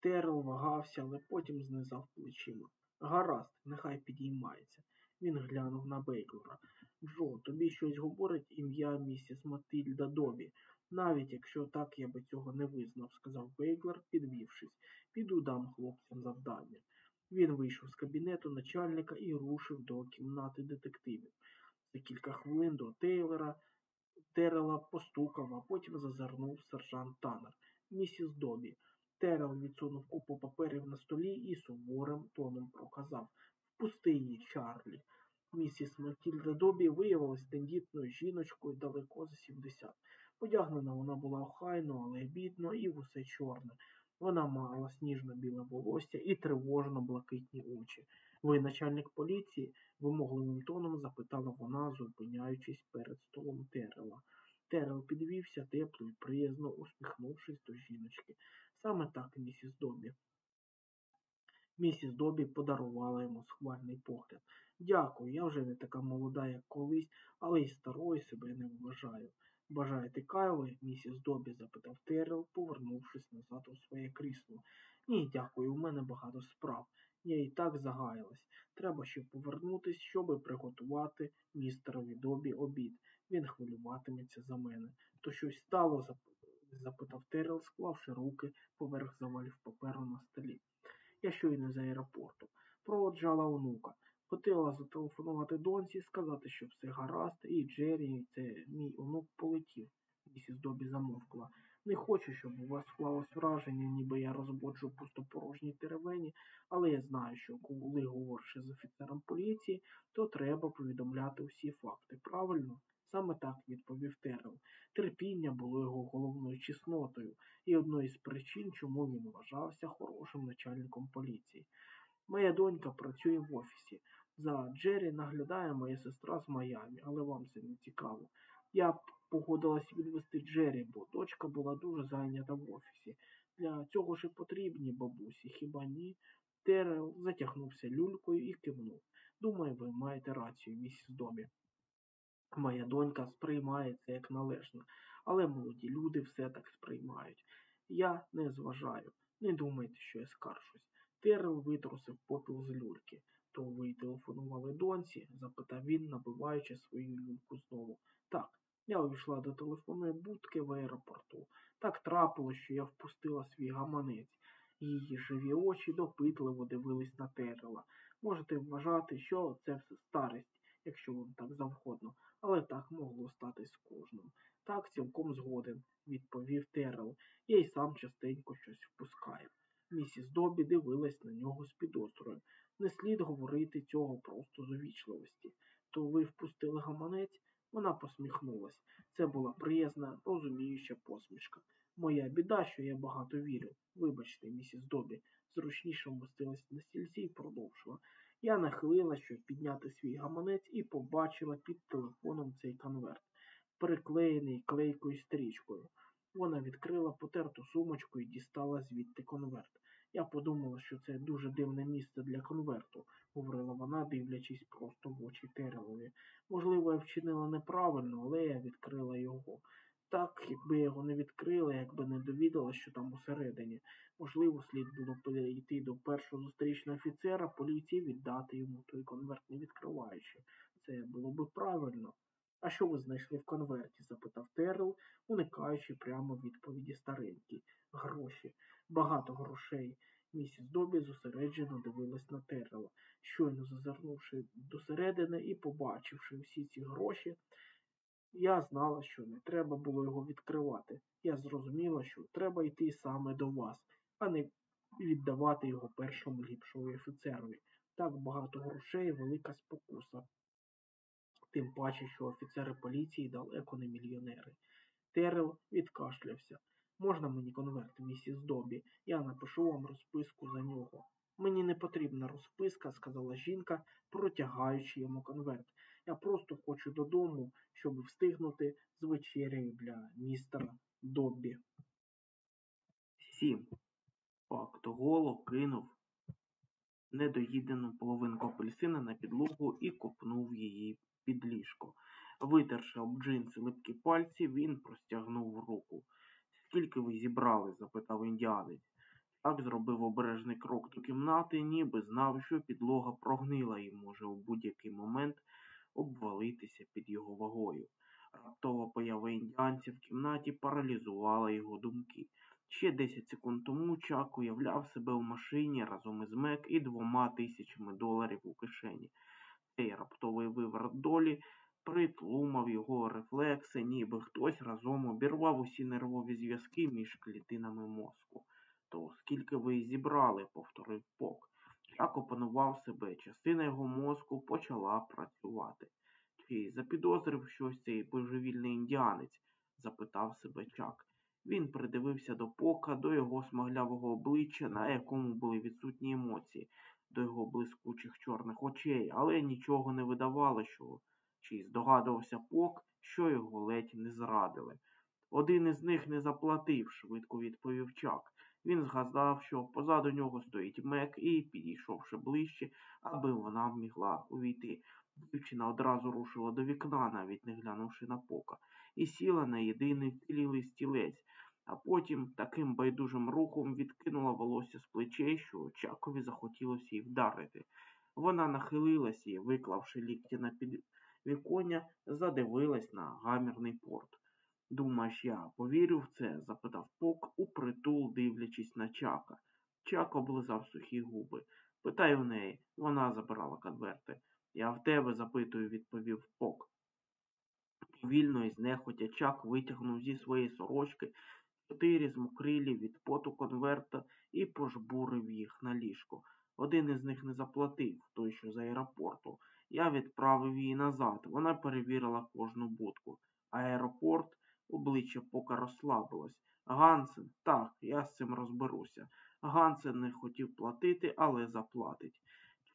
S1: Терл вагався, але потім знизав плечима. Гаразд, нехай підіймається. Він глянув на Бейклера. Джо, тобі щось говорить ім'я місіс Матильда Добі. Навіть якщо так я би цього не визнав, сказав Бейглер, підвівшись. Піду дам хлопцям завдання. Він вийшов з кабінету начальника і рушив до кімнати детективів. За кілька хвилин до Тейлора Терела постукав, а потім зазирнув сержант Таннер. Місіс Добі. Терел відсунув купу паперів на столі і суворим тоном проказав Впусти її, Чарлі. Місіс Матільда Добі виявилась тендітною жіночкою далеко за 70. Одягнена вона була охайно, але бідно і в усе чорне. Вона мала сніжно-біле волосся і тривожно блакитні очі. Ви начальник поліції? вимогливим тоном запитала вона, зупиняючись перед столом Терела. Терел підвівся тепло і приязно усміхнувшись до жіночки. Саме так, місіс Добі. Місіс Добі подарувала йому схвальний погляд. Дякую, я вже не така молода, як колись, але й старою себе не вважаю. Бажаєте кави, місіс Добі? запитав Терел, повернувшись назад у своє крісло. Ні, дякую, у мене багато справ. Я і так загаялась. Треба ще повернутись, щоби приготувати містерові Добі обід. Він хвилюватиметься за мене. То щось стало? запитав Терел, склавши руки поверх завалів паперу на столі. Я щойно з аеропорту. Проводжала онука. Хотіла зателефонувати доньці, сказати, що все гаразд, і Джері, це мій онук полетів. Місіс Добі замовкла. Не хочу, щоб у вас склалось враження, ніби я розбоджу пустопорожній теревені, але я знаю, що коли говориш з офіцером поліції, то треба повідомляти усі факти. Правильно? Саме так відповів Терел. Терпіння було його головною чеснотою і одною з причин, чому він вважався хорошим начальником поліції. Моя донька працює в офісі. За Джері наглядає моя сестра з Майамі, але вам це не цікаво. Я б погодилась відвести Джері, бо дочка була дуже зайнята в офісі. Для цього ж і потрібні бабусі, хіба ні? Терел затягнувся люлькою і кивнув. Думаю, ви маєте рацію, місіс Добі. Моя донька сприймає це як належно, але молоді люди все так сприймають. Я не зважаю. Не думайте, що я скаржусь. Терел витрусив попіл з люльки. То ви телефонували доньці? запитав він, набиваючи свою люльку знову. Так, я увійшла до телефонної будки в аеропорту. Так трапилось, що я впустила свій гаманець. Її живі очі допитливо дивились на Терела. Можете вважати, що це все старість, якщо вам так завгодно, але так могло стати з кожним. Так, цілком згоден, відповів Терел. Я й сам частенько щось впускаю. Місіс Добі дивилась на нього з підозрою. Не слід говорити цього просто з увічливості. То ви впустили гаманець? Вона посміхнулась. Це була приязна, розуміюча посмішка. Моя біда, що я багато вірю. Вибачте, місіс Добі, зручніше вмостилась на стільці і продовжила. Я нахилила, щоб підняти свій гаманець, і побачила під телефоном цей конверт, приклеєний клейкою стрічкою. Вона відкрила потерту сумочку і дістала звідти конверт. Я подумала, що це дуже дивне місце для конверту, говорила вона, дивлячись просто в очі Терелові. Можливо, я вчинила неправильно, але я відкрила його. Так, якби я його не відкрила, якби не довідала, що там усередині. Можливо, слід було перейти до першого зустрічного офіцера поліції віддати йому той конверт, не відкриваючи. Це було би правильно. А що ви знайшли в конверті? запитав Терл, уникаючи прямо відповіді старенький. Гроші, багато грошей. Місіс Добі зосереджено дивилась на Террела, щойно зазирнувши досередини і побачивши всі ці гроші, я знала, що не треба було його відкривати. Я зрозуміла, що треба йти саме до вас, а не віддавати його першому ліпшому офіцерові. Так багато грошей велика спокуса. Тим паче, що офіцери поліції далеко не мільйонери. Терел відкашлявся. Можна мені конверт, місіс Добі? Я напишу вам розписку за нього. Мені не потрібна розписка, сказала жінка, протягаючи йому конверт. Я просто хочу додому, щоб встигнути з вечерею для містера Доббі. Сім. Пак кинув недоїдену половинку апельсина на підлогу і копнув її під ліжко. Витерши об джинси липкі пальці, він простягнув руку. Скільки ви зібрали? запитав індіанець. Так зробив обережний крок до кімнати, ніби знав, що підлога прогнила і може у будь-який момент обвалитися під його вагою. Раптова поява індіанця в кімнаті паралізувала його думки. Ще 10 секунд тому Чак уявляв себе в машині разом із Мек і двома тисячами доларів у кишені. Цей раптовий виворот долі притлумав його рефлекси, ніби хтось разом обірвав усі нервові зв'язки між клітинами мозку. То скільки ви зібрали, повторив Пок. Чак опанував себе, частина його мозку почала працювати. Чи запідозрив щось цей божевільний індіанець? запитав себе Чак. Він придивився до пока, до його смаглявого обличчя, на якому були відсутні емоції, до його блискучих чорних очей, але нічого не видавало, що чи здогадувався пок, що його ледь не зрадили. Один із них не заплатив, швидко відповів Чак. Він згадав, що позаду нього стоїть Мек і, підійшовши ближче, аби вона могла увійти. Дівчина одразу рушила до вікна, навіть не глянувши на пока, і сіла на єдиний вцілілий стілець, а потім таким байдужим рухом відкинула волосся з плечей, що Чакові захотілося її вдарити. Вона нахилилася і, виклавши лікті на підвіконня, задивилась на гамірний порт. Думаєш, я повірю в це? запитав Пок, упритул, дивлячись на чака. Чак облизав сухі губи. Питай у неї, вона забирала конверти. Я в тебе запитую, відповів Пок. Повільно і знехотя Чак витягнув зі своєї сорочки чотири змокрилі від поту конверта і пожбурив їх на ліжко. Один із них не заплатив, той, що з аеропорту. Я відправив її назад. Вона перевірила кожну будку. Аеропорт Обличчя пока розслабилось. Гансен, так, я з цим розберуся. Гансен не хотів платити, але заплатить.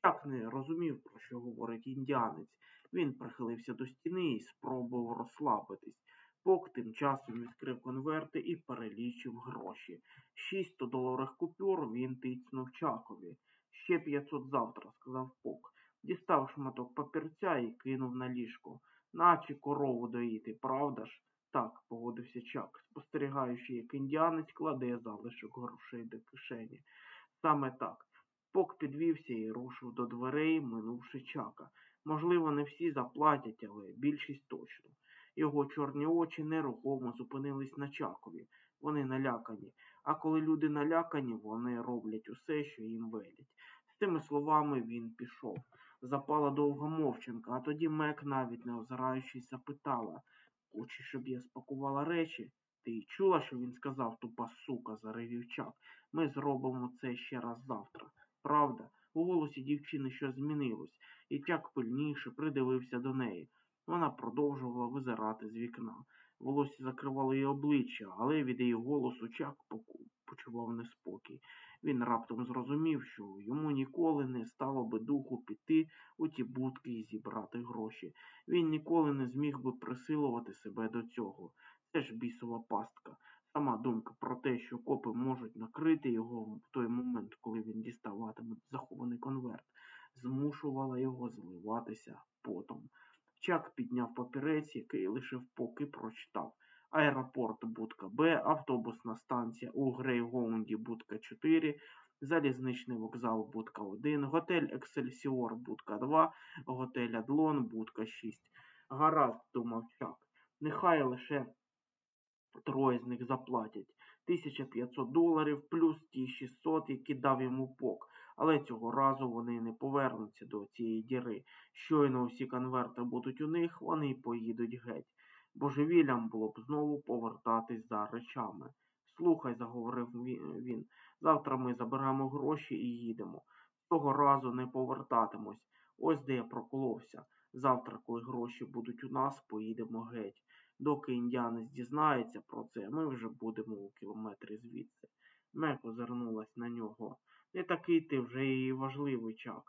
S1: Чак не розумів, про що говорить індіанець. Він прихилився до стіни і спробував розслабитись. Пок тим часом відкрив конверти і перелічив гроші. Шість 100 доларових купюр він тицнув Чакові. Ще 500 завтра, сказав Пок. Дістав шматок папірця і кинув на ліжко. Наче корову доїти, правда ж? Так, погодився Чак, спостерігаючи, як індіанець кладе залишок грошей до кишені. Саме так. Пок підвівся і рушив до дверей, минувши чака. Можливо, не всі заплатять, але більшість точно. Його чорні очі нерухомо зупинились на чакові. Вони налякані. А коли люди налякані, вони роблять усе, що їм велять. З тими словами він пішов. Запала довга мовчанка, а тоді Мек, навіть не озираючись, запитала Хочеш, щоб я спакувала речі? Ти чула, що він сказав, тупа сука, заревів Чак. Ми зробимо це ще раз завтра. Правда, у голосі дівчини щось змінилось, і Чак пильніше придивився до неї. Вона продовжувала визирати з вікна. Волосся закривало її обличчя, але від її голосу Чак почував неспокій. Він раптом зрозумів, що йому ніколи не стало би духу піти у ті будки і зібрати гроші. Він ніколи не зміг би присилувати себе до цього. Це ж бісова пастка. Сама думка про те, що копи можуть накрити його в той момент, коли він діставатиме захований конверт, змушувала його зливатися потом. Чак підняв папірець, який лишив Пок і прочитав. Аеропорт Будка Б, автобусна станція у Грейгоунді Будка 4, залізничний вокзал Будка 1, готель Ексельсіор Будка 2, готель Адлон Будка 6. Гаразд, думав Чак, нехай лише троє з них заплатять. 1500 доларів плюс ті 600, які дав йому Пок. Але цього разу вони не повернуться до цієї діри. Щойно усі конверти будуть у них, вони поїдуть геть. Божевіллям було б знову повертатись за речами. Слухай, заговорив він, завтра ми заберемо гроші і їдемо. Того разу не повертатимось. Ось де я проколовся. Завтра, коли гроші будуть у нас, поїдемо геть. Доки індіанець дізнається про це, ми вже будемо у кілометрі звідси. Мек озирнулась на нього. Не такий ти вже і важливий чак,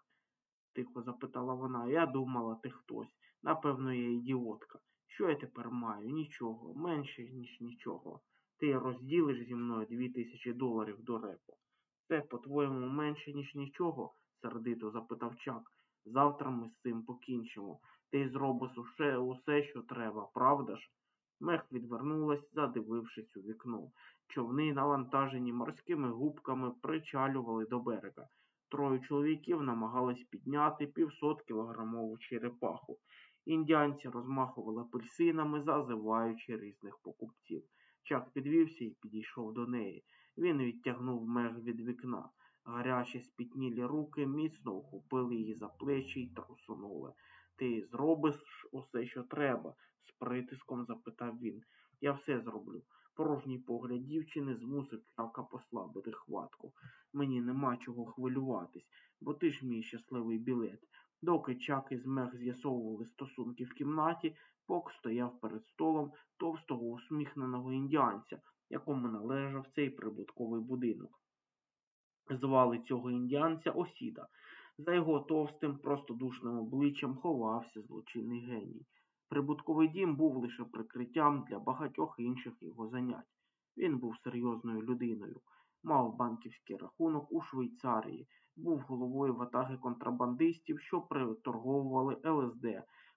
S1: тихо запитала вона. Я думала, ти хтось. Напевно, я ідіотка. Що я тепер маю? Нічого, менше, ніж нічого. Ти розділиш зі мною дві тисячі доларів до репо. Це, по-твоєму, менше, ніж нічого? сердито запитав Чак. Завтра ми з цим покінчимо. Ти зробиш усе, усе, що треба, правда ж? Мех відвернулась, задивившись у вікно. Човни, навантажені морськими губками, причалювали до берега. Троє чоловіків намагались підняти півсот кілограмову черепаху. Індіанці розмахували апельсинами, зазиваючи різних покупців. Чак підвівся і підійшов до неї. Він відтягнув мех від вікна. Гарячі спітнілі руки міцно ухопили її за плечі й трусунули. Ти зробиш усе, що треба? з притиском запитав він. Я все зроблю. Порожній погляд дівчини змусив чака послабити хватку. Мені нема чого хвилюватись, бо ти ж мій щасливий білет. Доки Чак і Змех з'ясовували стосунки в кімнаті, Пок стояв перед столом товстого усміхненого індіанця, якому належав цей прибутковий будинок. Звали цього індіанця Осіда. За його товстим, простодушним обличчям ховався злочинний геній. Прибутковий дім був лише прикриттям для багатьох інших його занять. Він був серйозною людиною, мав банківський рахунок у Швейцарії, був головою ватаги контрабандистів, що приторговували ЛСД,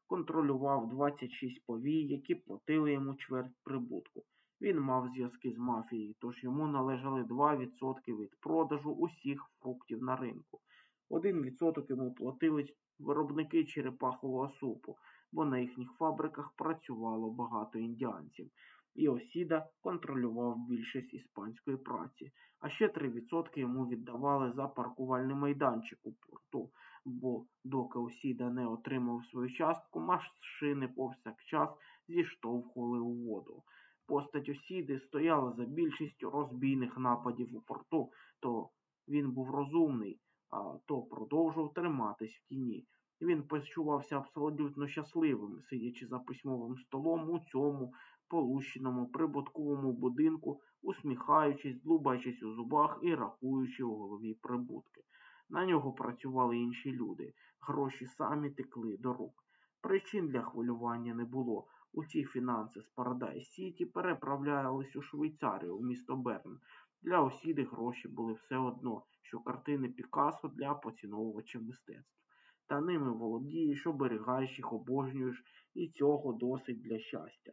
S1: контролював 26 повій, які платили йому чверть прибутку. Він мав зв'язки з мафією, тож йому належали 2% від продажу усіх фруктів на ринку. Один відсоток йому платили виробники черепахового супу, бо на їхніх фабриках працювало багато індіанців. І Осіда контролював більшість іспанської праці, а ще 3% йому віддавали за паркувальний майданчик у порту, бо доки Осіда не отримав свою частку, машини повсякчас зіштовхували у воду. Постать Осіди стояла за більшістю розбійних нападів у порту, то він був розумний, а то продовжував триматись в тіні. Він почувався абсолютно щасливим, сидячи за письмовим столом у цьому полущеному прибутковому будинку, усміхаючись, длубаючись у зубах і рахуючи у голові прибутки. На нього працювали інші люди, гроші самі текли до рук. Причин для хвилювання не було. Усі фінанси з Парадайз Сіті переправлялись у Швейцарію, в місто Берн. Для осіди гроші були все одно, що картини Пікассо для поціновувачів мистецтв. Та ними володієш, оберігаєш їх, обожнюєш, і цього досить для щастя.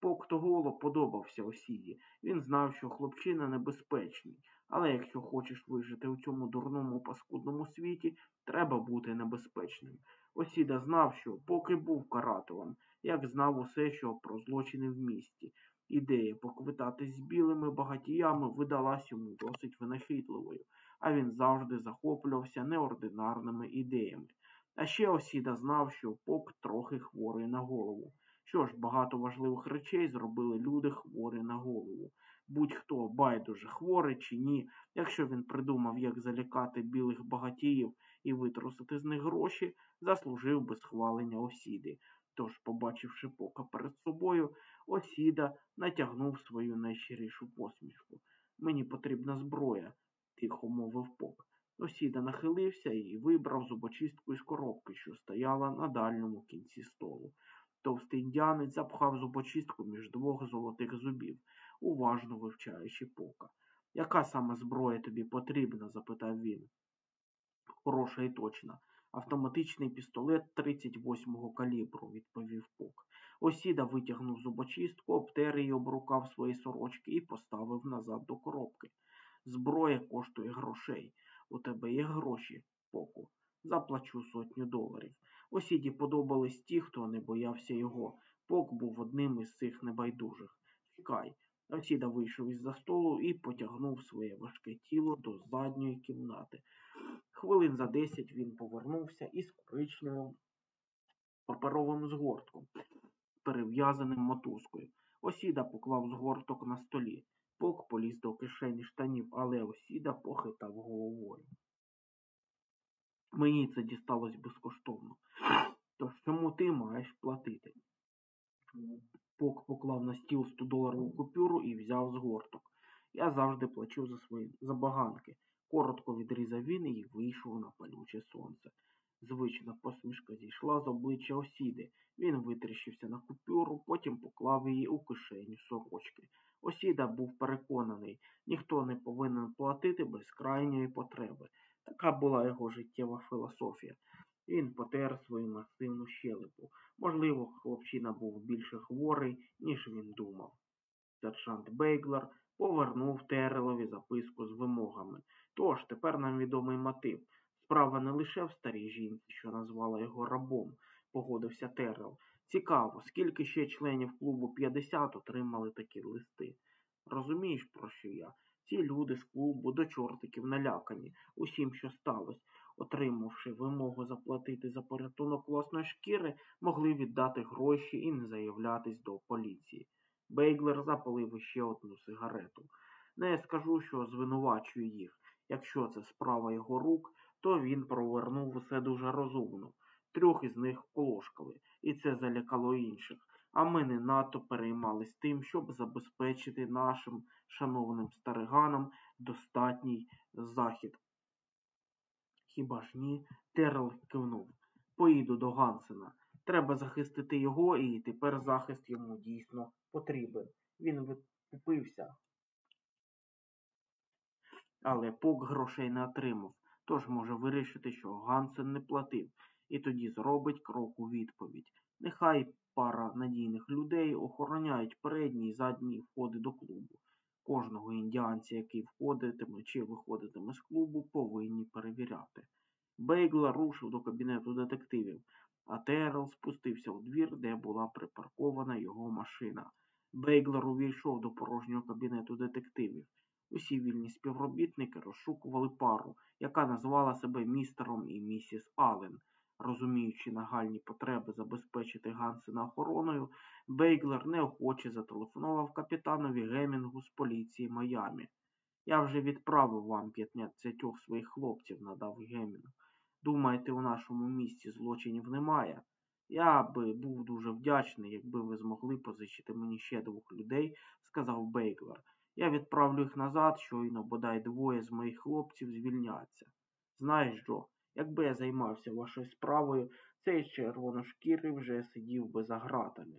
S1: Поктоголо подобався Осіді. Він знав, що хлопчина небезпечний, але якщо хочеш вижити у цьому дурному паскудному світі, треба бути небезпечним. Осіда знав, що поки був карателем, як знав усе, що про злочини в місті. Ідея поквитатись з білими багатіями видалась йому досить винахідливою, а він завжди захоплювався неординарними ідеями. А ще Осіда знав, що Пок трохи хворий на голову. Що ж, багато важливих речей зробили люди хворі на голову. Будь-хто байдуже хворий чи ні, якщо він придумав, як залякати білих багатіїв і витрусити з них гроші, заслужив би схвалення осіди. Тож, побачивши пока перед собою, осіда натягнув свою найщирішу посмішку. Мені потрібна зброя, тихо мовив пок. Осіда нахилився і вибрав зубочистку із коробки, що стояла на дальньому кінці столу. Товстий індіанець запхав зубочистку між двох золотих зубів, уважно вивчаючи пока. Яка саме зброя тобі потрібна? запитав він. Хороша і точна. Автоматичний пістолет 38-го калібру, відповів Пок. Осіда витягнув зубочистку, обтер її об рукав своєї сорочки і поставив назад до коробки. Зброя коштує грошей. У тебе є гроші, Поку. Заплачу сотню доларів. Осіді подобались ті, хто не боявся його. Пок був одним із цих небайдужих. Чекай. Осіда вийшов із-за столу і потягнув своє важке тіло до задньої кімнати. Хвилин за десять він повернувся із коричневим паперовим згортком, перев'язаним мотузкою. Осіда поклав згорток на столі. Пок поліз до кишені штанів, але осіда похитав головою. Мені це дісталось безкоштовно. Тож чому ти маєш платити? Пок поклав на стіл 100-доларову купюру і взяв згорток. Я завжди плачу за свої забаганки. Коротко відрізав він і вийшов на палюче сонце. Звична посмішка зійшла з обличчя осіди. Він витріщився на купюру, потім поклав її у кишеню сорочки. Осіда був переконаний, ніхто не повинен платити без крайньої потреби. Така була його життєва філософія. Він потер свою масивну щелепу. Можливо, хлопчина був більше хворий, ніж він думав. Сержант Бейглер повернув Терелові записку з вимогами. Тож, тепер нам відомий мотив. Справа не лише в старій жінці, що назвала його рабом, погодився Терел. Цікаво, скільки ще членів клубу 50 отримали такі листи. Розумієш, про що я? Ці люди з клубу до чортиків налякані усім, що сталося. Отримавши вимогу заплатити за порятунок власної шкіри, могли віддати гроші і не заявлятись до поліції. Бейглер запалив іще одну сигарету. Не скажу, що звинувачую їх. Якщо це справа його рук, то він провернув усе дуже розумно. Трьох із них колошкали, і це залякало інших. А ми не надто переймались тим, щоб забезпечити нашим шановним стариганам достатній захід. Хіба ж ні? Терл кивнув. Поїду до Гансена. Треба захистити його, і тепер захист йому дійсно потрібен. Він викупився. Але Пок грошей не отримав, тож може вирішити, що Гансен не платив, і тоді зробить крок у відповідь. Нехай пара надійних людей охороняють передні і задні входи до клубу. Кожного індіанця, який входитиме чи виходитиме з клубу, повинні перевіряти. Бейгла рушив до кабінету детективів, а Террел спустився у двір, де була припаркована його машина. Бейглер увійшов до порожнього кабінету детективів. Усі вільні співробітники розшукували пару, яка назвала себе містером і місіс Аллен. Розуміючи нагальні потреби забезпечити Гансена охороною, Бейглер неохоче зателефонував капітанові Гемінгу з поліції Майамі. Я вже відправив вам 15 своїх хлопців, надав Гемінг. Думаєте, у нашому місті злочинів немає? Я би був дуже вдячний, якби ви змогли позичити мені ще двох людей, сказав Бейглер. Я відправлю їх назад, щойно бодай двоє з моїх хлопців звільняться. Знаєш, Джо, якби я займався вашою справою, цей червоношкірий вже сидів би за гратами.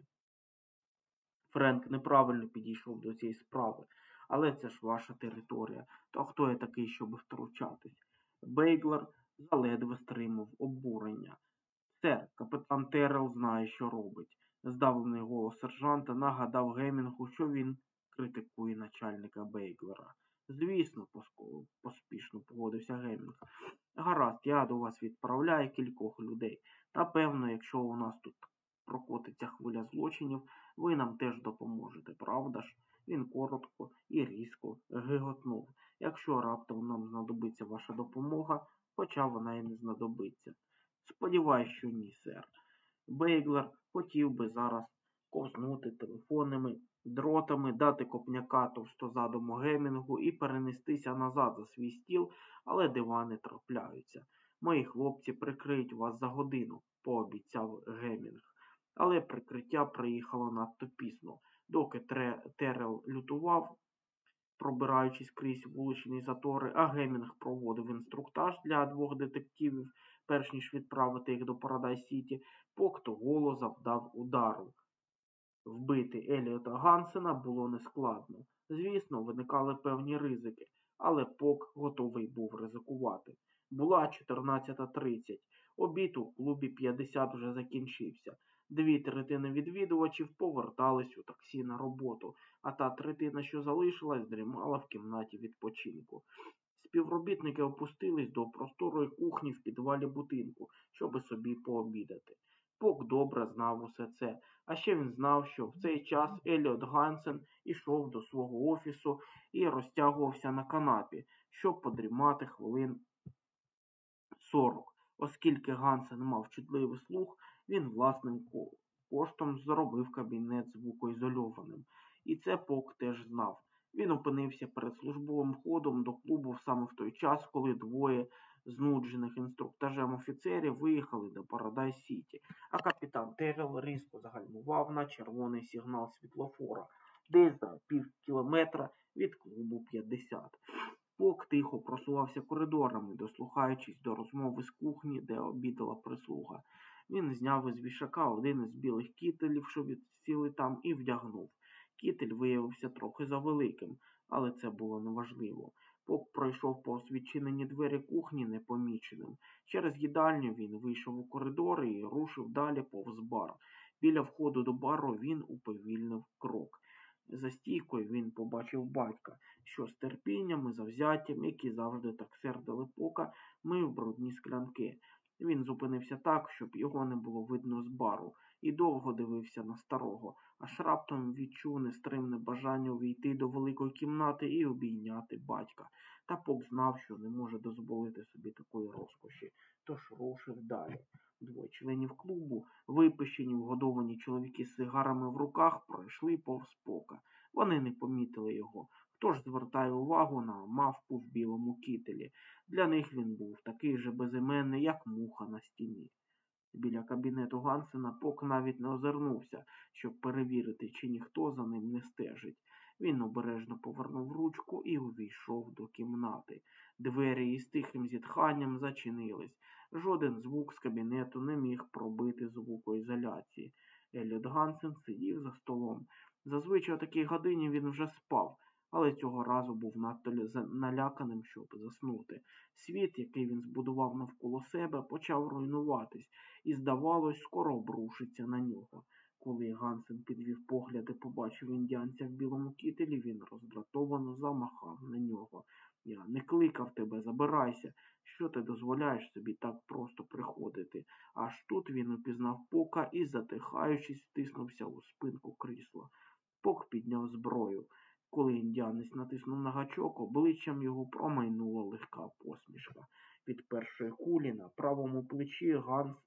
S1: Френк неправильно підійшов до цієї справи, але це ж ваша територія, то хто я такий, щоб втручатись? Бейглер заледве стримав обурення. Сер, капітан Террел знає, що робить. Здавлений голос сержанта нагадав Гемінгу, що він критикує начальника Бейглера. Звісно, поспішно погодився Гемінг. Гаразд, я до вас відправляю кількох людей. Напевно, якщо у нас тут прокотиться хвиля злочинів, ви нам теж допоможете, правда ж? Він коротко і різко гиготнув. Якщо раптом нам знадобиться ваша допомога, хоча вона і не знадобиться. Сподіваюсь, що ні, сер. Бейглер хотів би зараз ковзнути телефонними дротами, дати копняка товстозадому Гемінгу і перенестися назад за свій стіл, але дива не трапляються. Мої хлопці прикриють вас за годину, пообіцяв Гемінг. Але прикриття приїхало надто пізно. Доки Терел лютував, пробираючись крізь вуличні затори, а Гемінг проводив інструктаж для двох детективів, перш ніж відправити їх до Парадай Сіті, Покто голо завдав удару. Вбити Еліота Гансена було нескладно. Звісно, виникали певні ризики, але Пок готовий був ризикувати. Була 14.30. Обід у клубі 50 вже закінчився. Дві третини відвідувачів повертались у таксі на роботу, а та третина, що залишилась, дрімала в кімнаті відпочинку. Співробітники опустились до просторої кухні в підвалі будинку, щоби собі пообідати. Пок добре знав усе це, а ще він знав, що в цей час Еліот Гансен ішов до свого офісу і розтягувався на канапі, щоб подрімати хвилин 40. Оскільки Гансен мав чутливий слух, він власним коштом зробив кабінет звукоізольованим. І це Пок теж знав. Він опинився перед службовим ходом до клубу саме в той час, коли двоє знуджених інструктажем офіцерів виїхали до Парадай Сіті, а капітан Террел різко загальмував на червоний сигнал світлофора, десь за пів кілометра від клубу 50. Пок тихо просувався коридорами, дослухаючись до розмови з кухні, де обідала прислуга. Він зняв із вішака один із білих кітелів, що відсіли там, і вдягнув. Кітель виявився трохи завеликим, але це було неважливо. Пок пройшов повз відчинені двері кухні непоміченим. Через їдальню він вийшов у коридор і рушив далі повз бар. Біля входу до бару він уповільнив крок. За стійкою він побачив батька, що з терпінням і завзяттям, які завжди так сердили пока, мив брудні склянки. Він зупинився так, щоб його не було видно з бару, і довго дивився на старого, аж раптом відчув нестримне бажання увійти до великої кімнати і обійняти батька. Та поп знав, що не може дозволити собі такої розкоші, тож рушив далі. Двоє членів клубу, випищені, вгодовані чоловіки з сигарами в руках, пройшли повз пока. Вони не помітили його. Хто ж звертає увагу на мавпу в білому кітелі? Для них він був такий же безіменний, як муха на стіні. Біля кабінету Гансена Пок навіть не озирнувся, щоб перевірити, чи ніхто за ним не стежить. Він обережно повернув ручку і увійшов до кімнати. Двері із тихим зітханням зачинились. Жоден звук з кабінету не міг пробити звукоізоляції. Еліот Гансен сидів за столом. Зазвичай о такій годині він вже спав, але цього разу був надто наляканим, щоб заснути. Світ, який він збудував навколо себе, почав руйнуватись і, здавалось, скоро обрушиться на нього. Коли Гансен підвів погляд і побачив індіанця в білому кітелі, він роздратовано замахав на нього. Я не кликав тебе, забирайся. Що ти дозволяєш собі так просто приходити? Аж тут він упізнав пока і, затихаючись, стиснувся у спинку крісла. Пок підняв зброю. Коли індіанець натиснув на гачок, обличчям його промайнула легка посмішка. Від першої кулі на правому плечі Ганс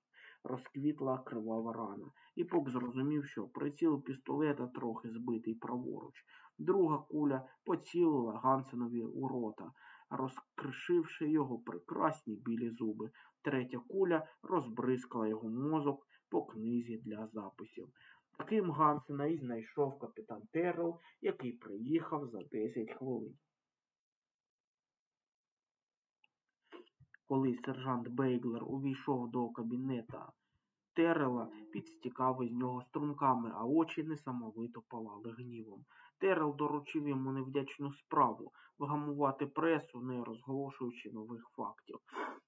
S1: розквітла кривава рана, і Пок зрозумів, що приціл пістолета трохи збитий праворуч. Друга куля поцілила Гансенові у рота, розкришивши його прекрасні білі зуби. Третя куля розбризкала його мозок по книзі для записів. Таким Гансена і знайшов капітан Террел, який приїхав за 10 хвилин. Коли сержант Бейглер увійшов до кабінета Террела, підстікав із нього струмками, а очі несамовито палали гнівом. Террел доручив йому невдячну справу вгамувати пресу, не розголошуючи нових фактів.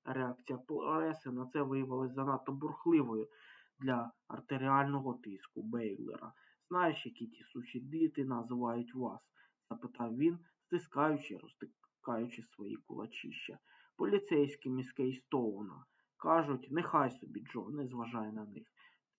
S1: Реакція преси на це виявилась занадто бурхливою для артеріального тиску Бейлера. Знаєш, які ті сучі діти називають вас? запитав він, стискаючи розтикаючи свої кулачища. Поліцейські міський Стоуна. Кажуть, нехай собі Джо, не зважай на них.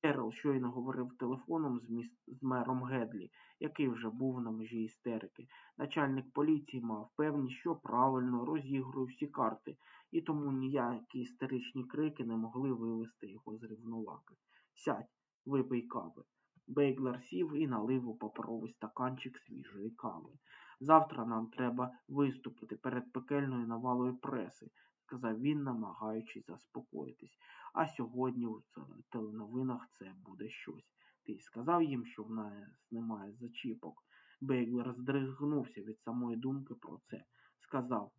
S1: Террел щойно говорив телефоном з, міс... з мером Гедлі, який вже був на межі істерики. Начальник поліції мав певність, що правильно розігрує всі карти, і тому ніякі істеричні крики не могли вивести його з рівноваги. Сядь, випий кави. Бейглер сів і налив у паперовий стаканчик свіжої кави. Завтра нам треба виступити перед пекельною навалою преси, сказав він, намагаючись заспокоїтись. А сьогодні в теленовинах це буде щось. Ти сказав їм, що в нас немає зачіпок. Бейглер здригнувся від самої думки про це. Сказав.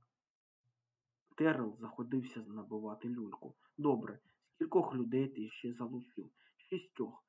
S1: Террел заходився набивати люльку. Добре, скількох людей ти ще залучив? Шістьох.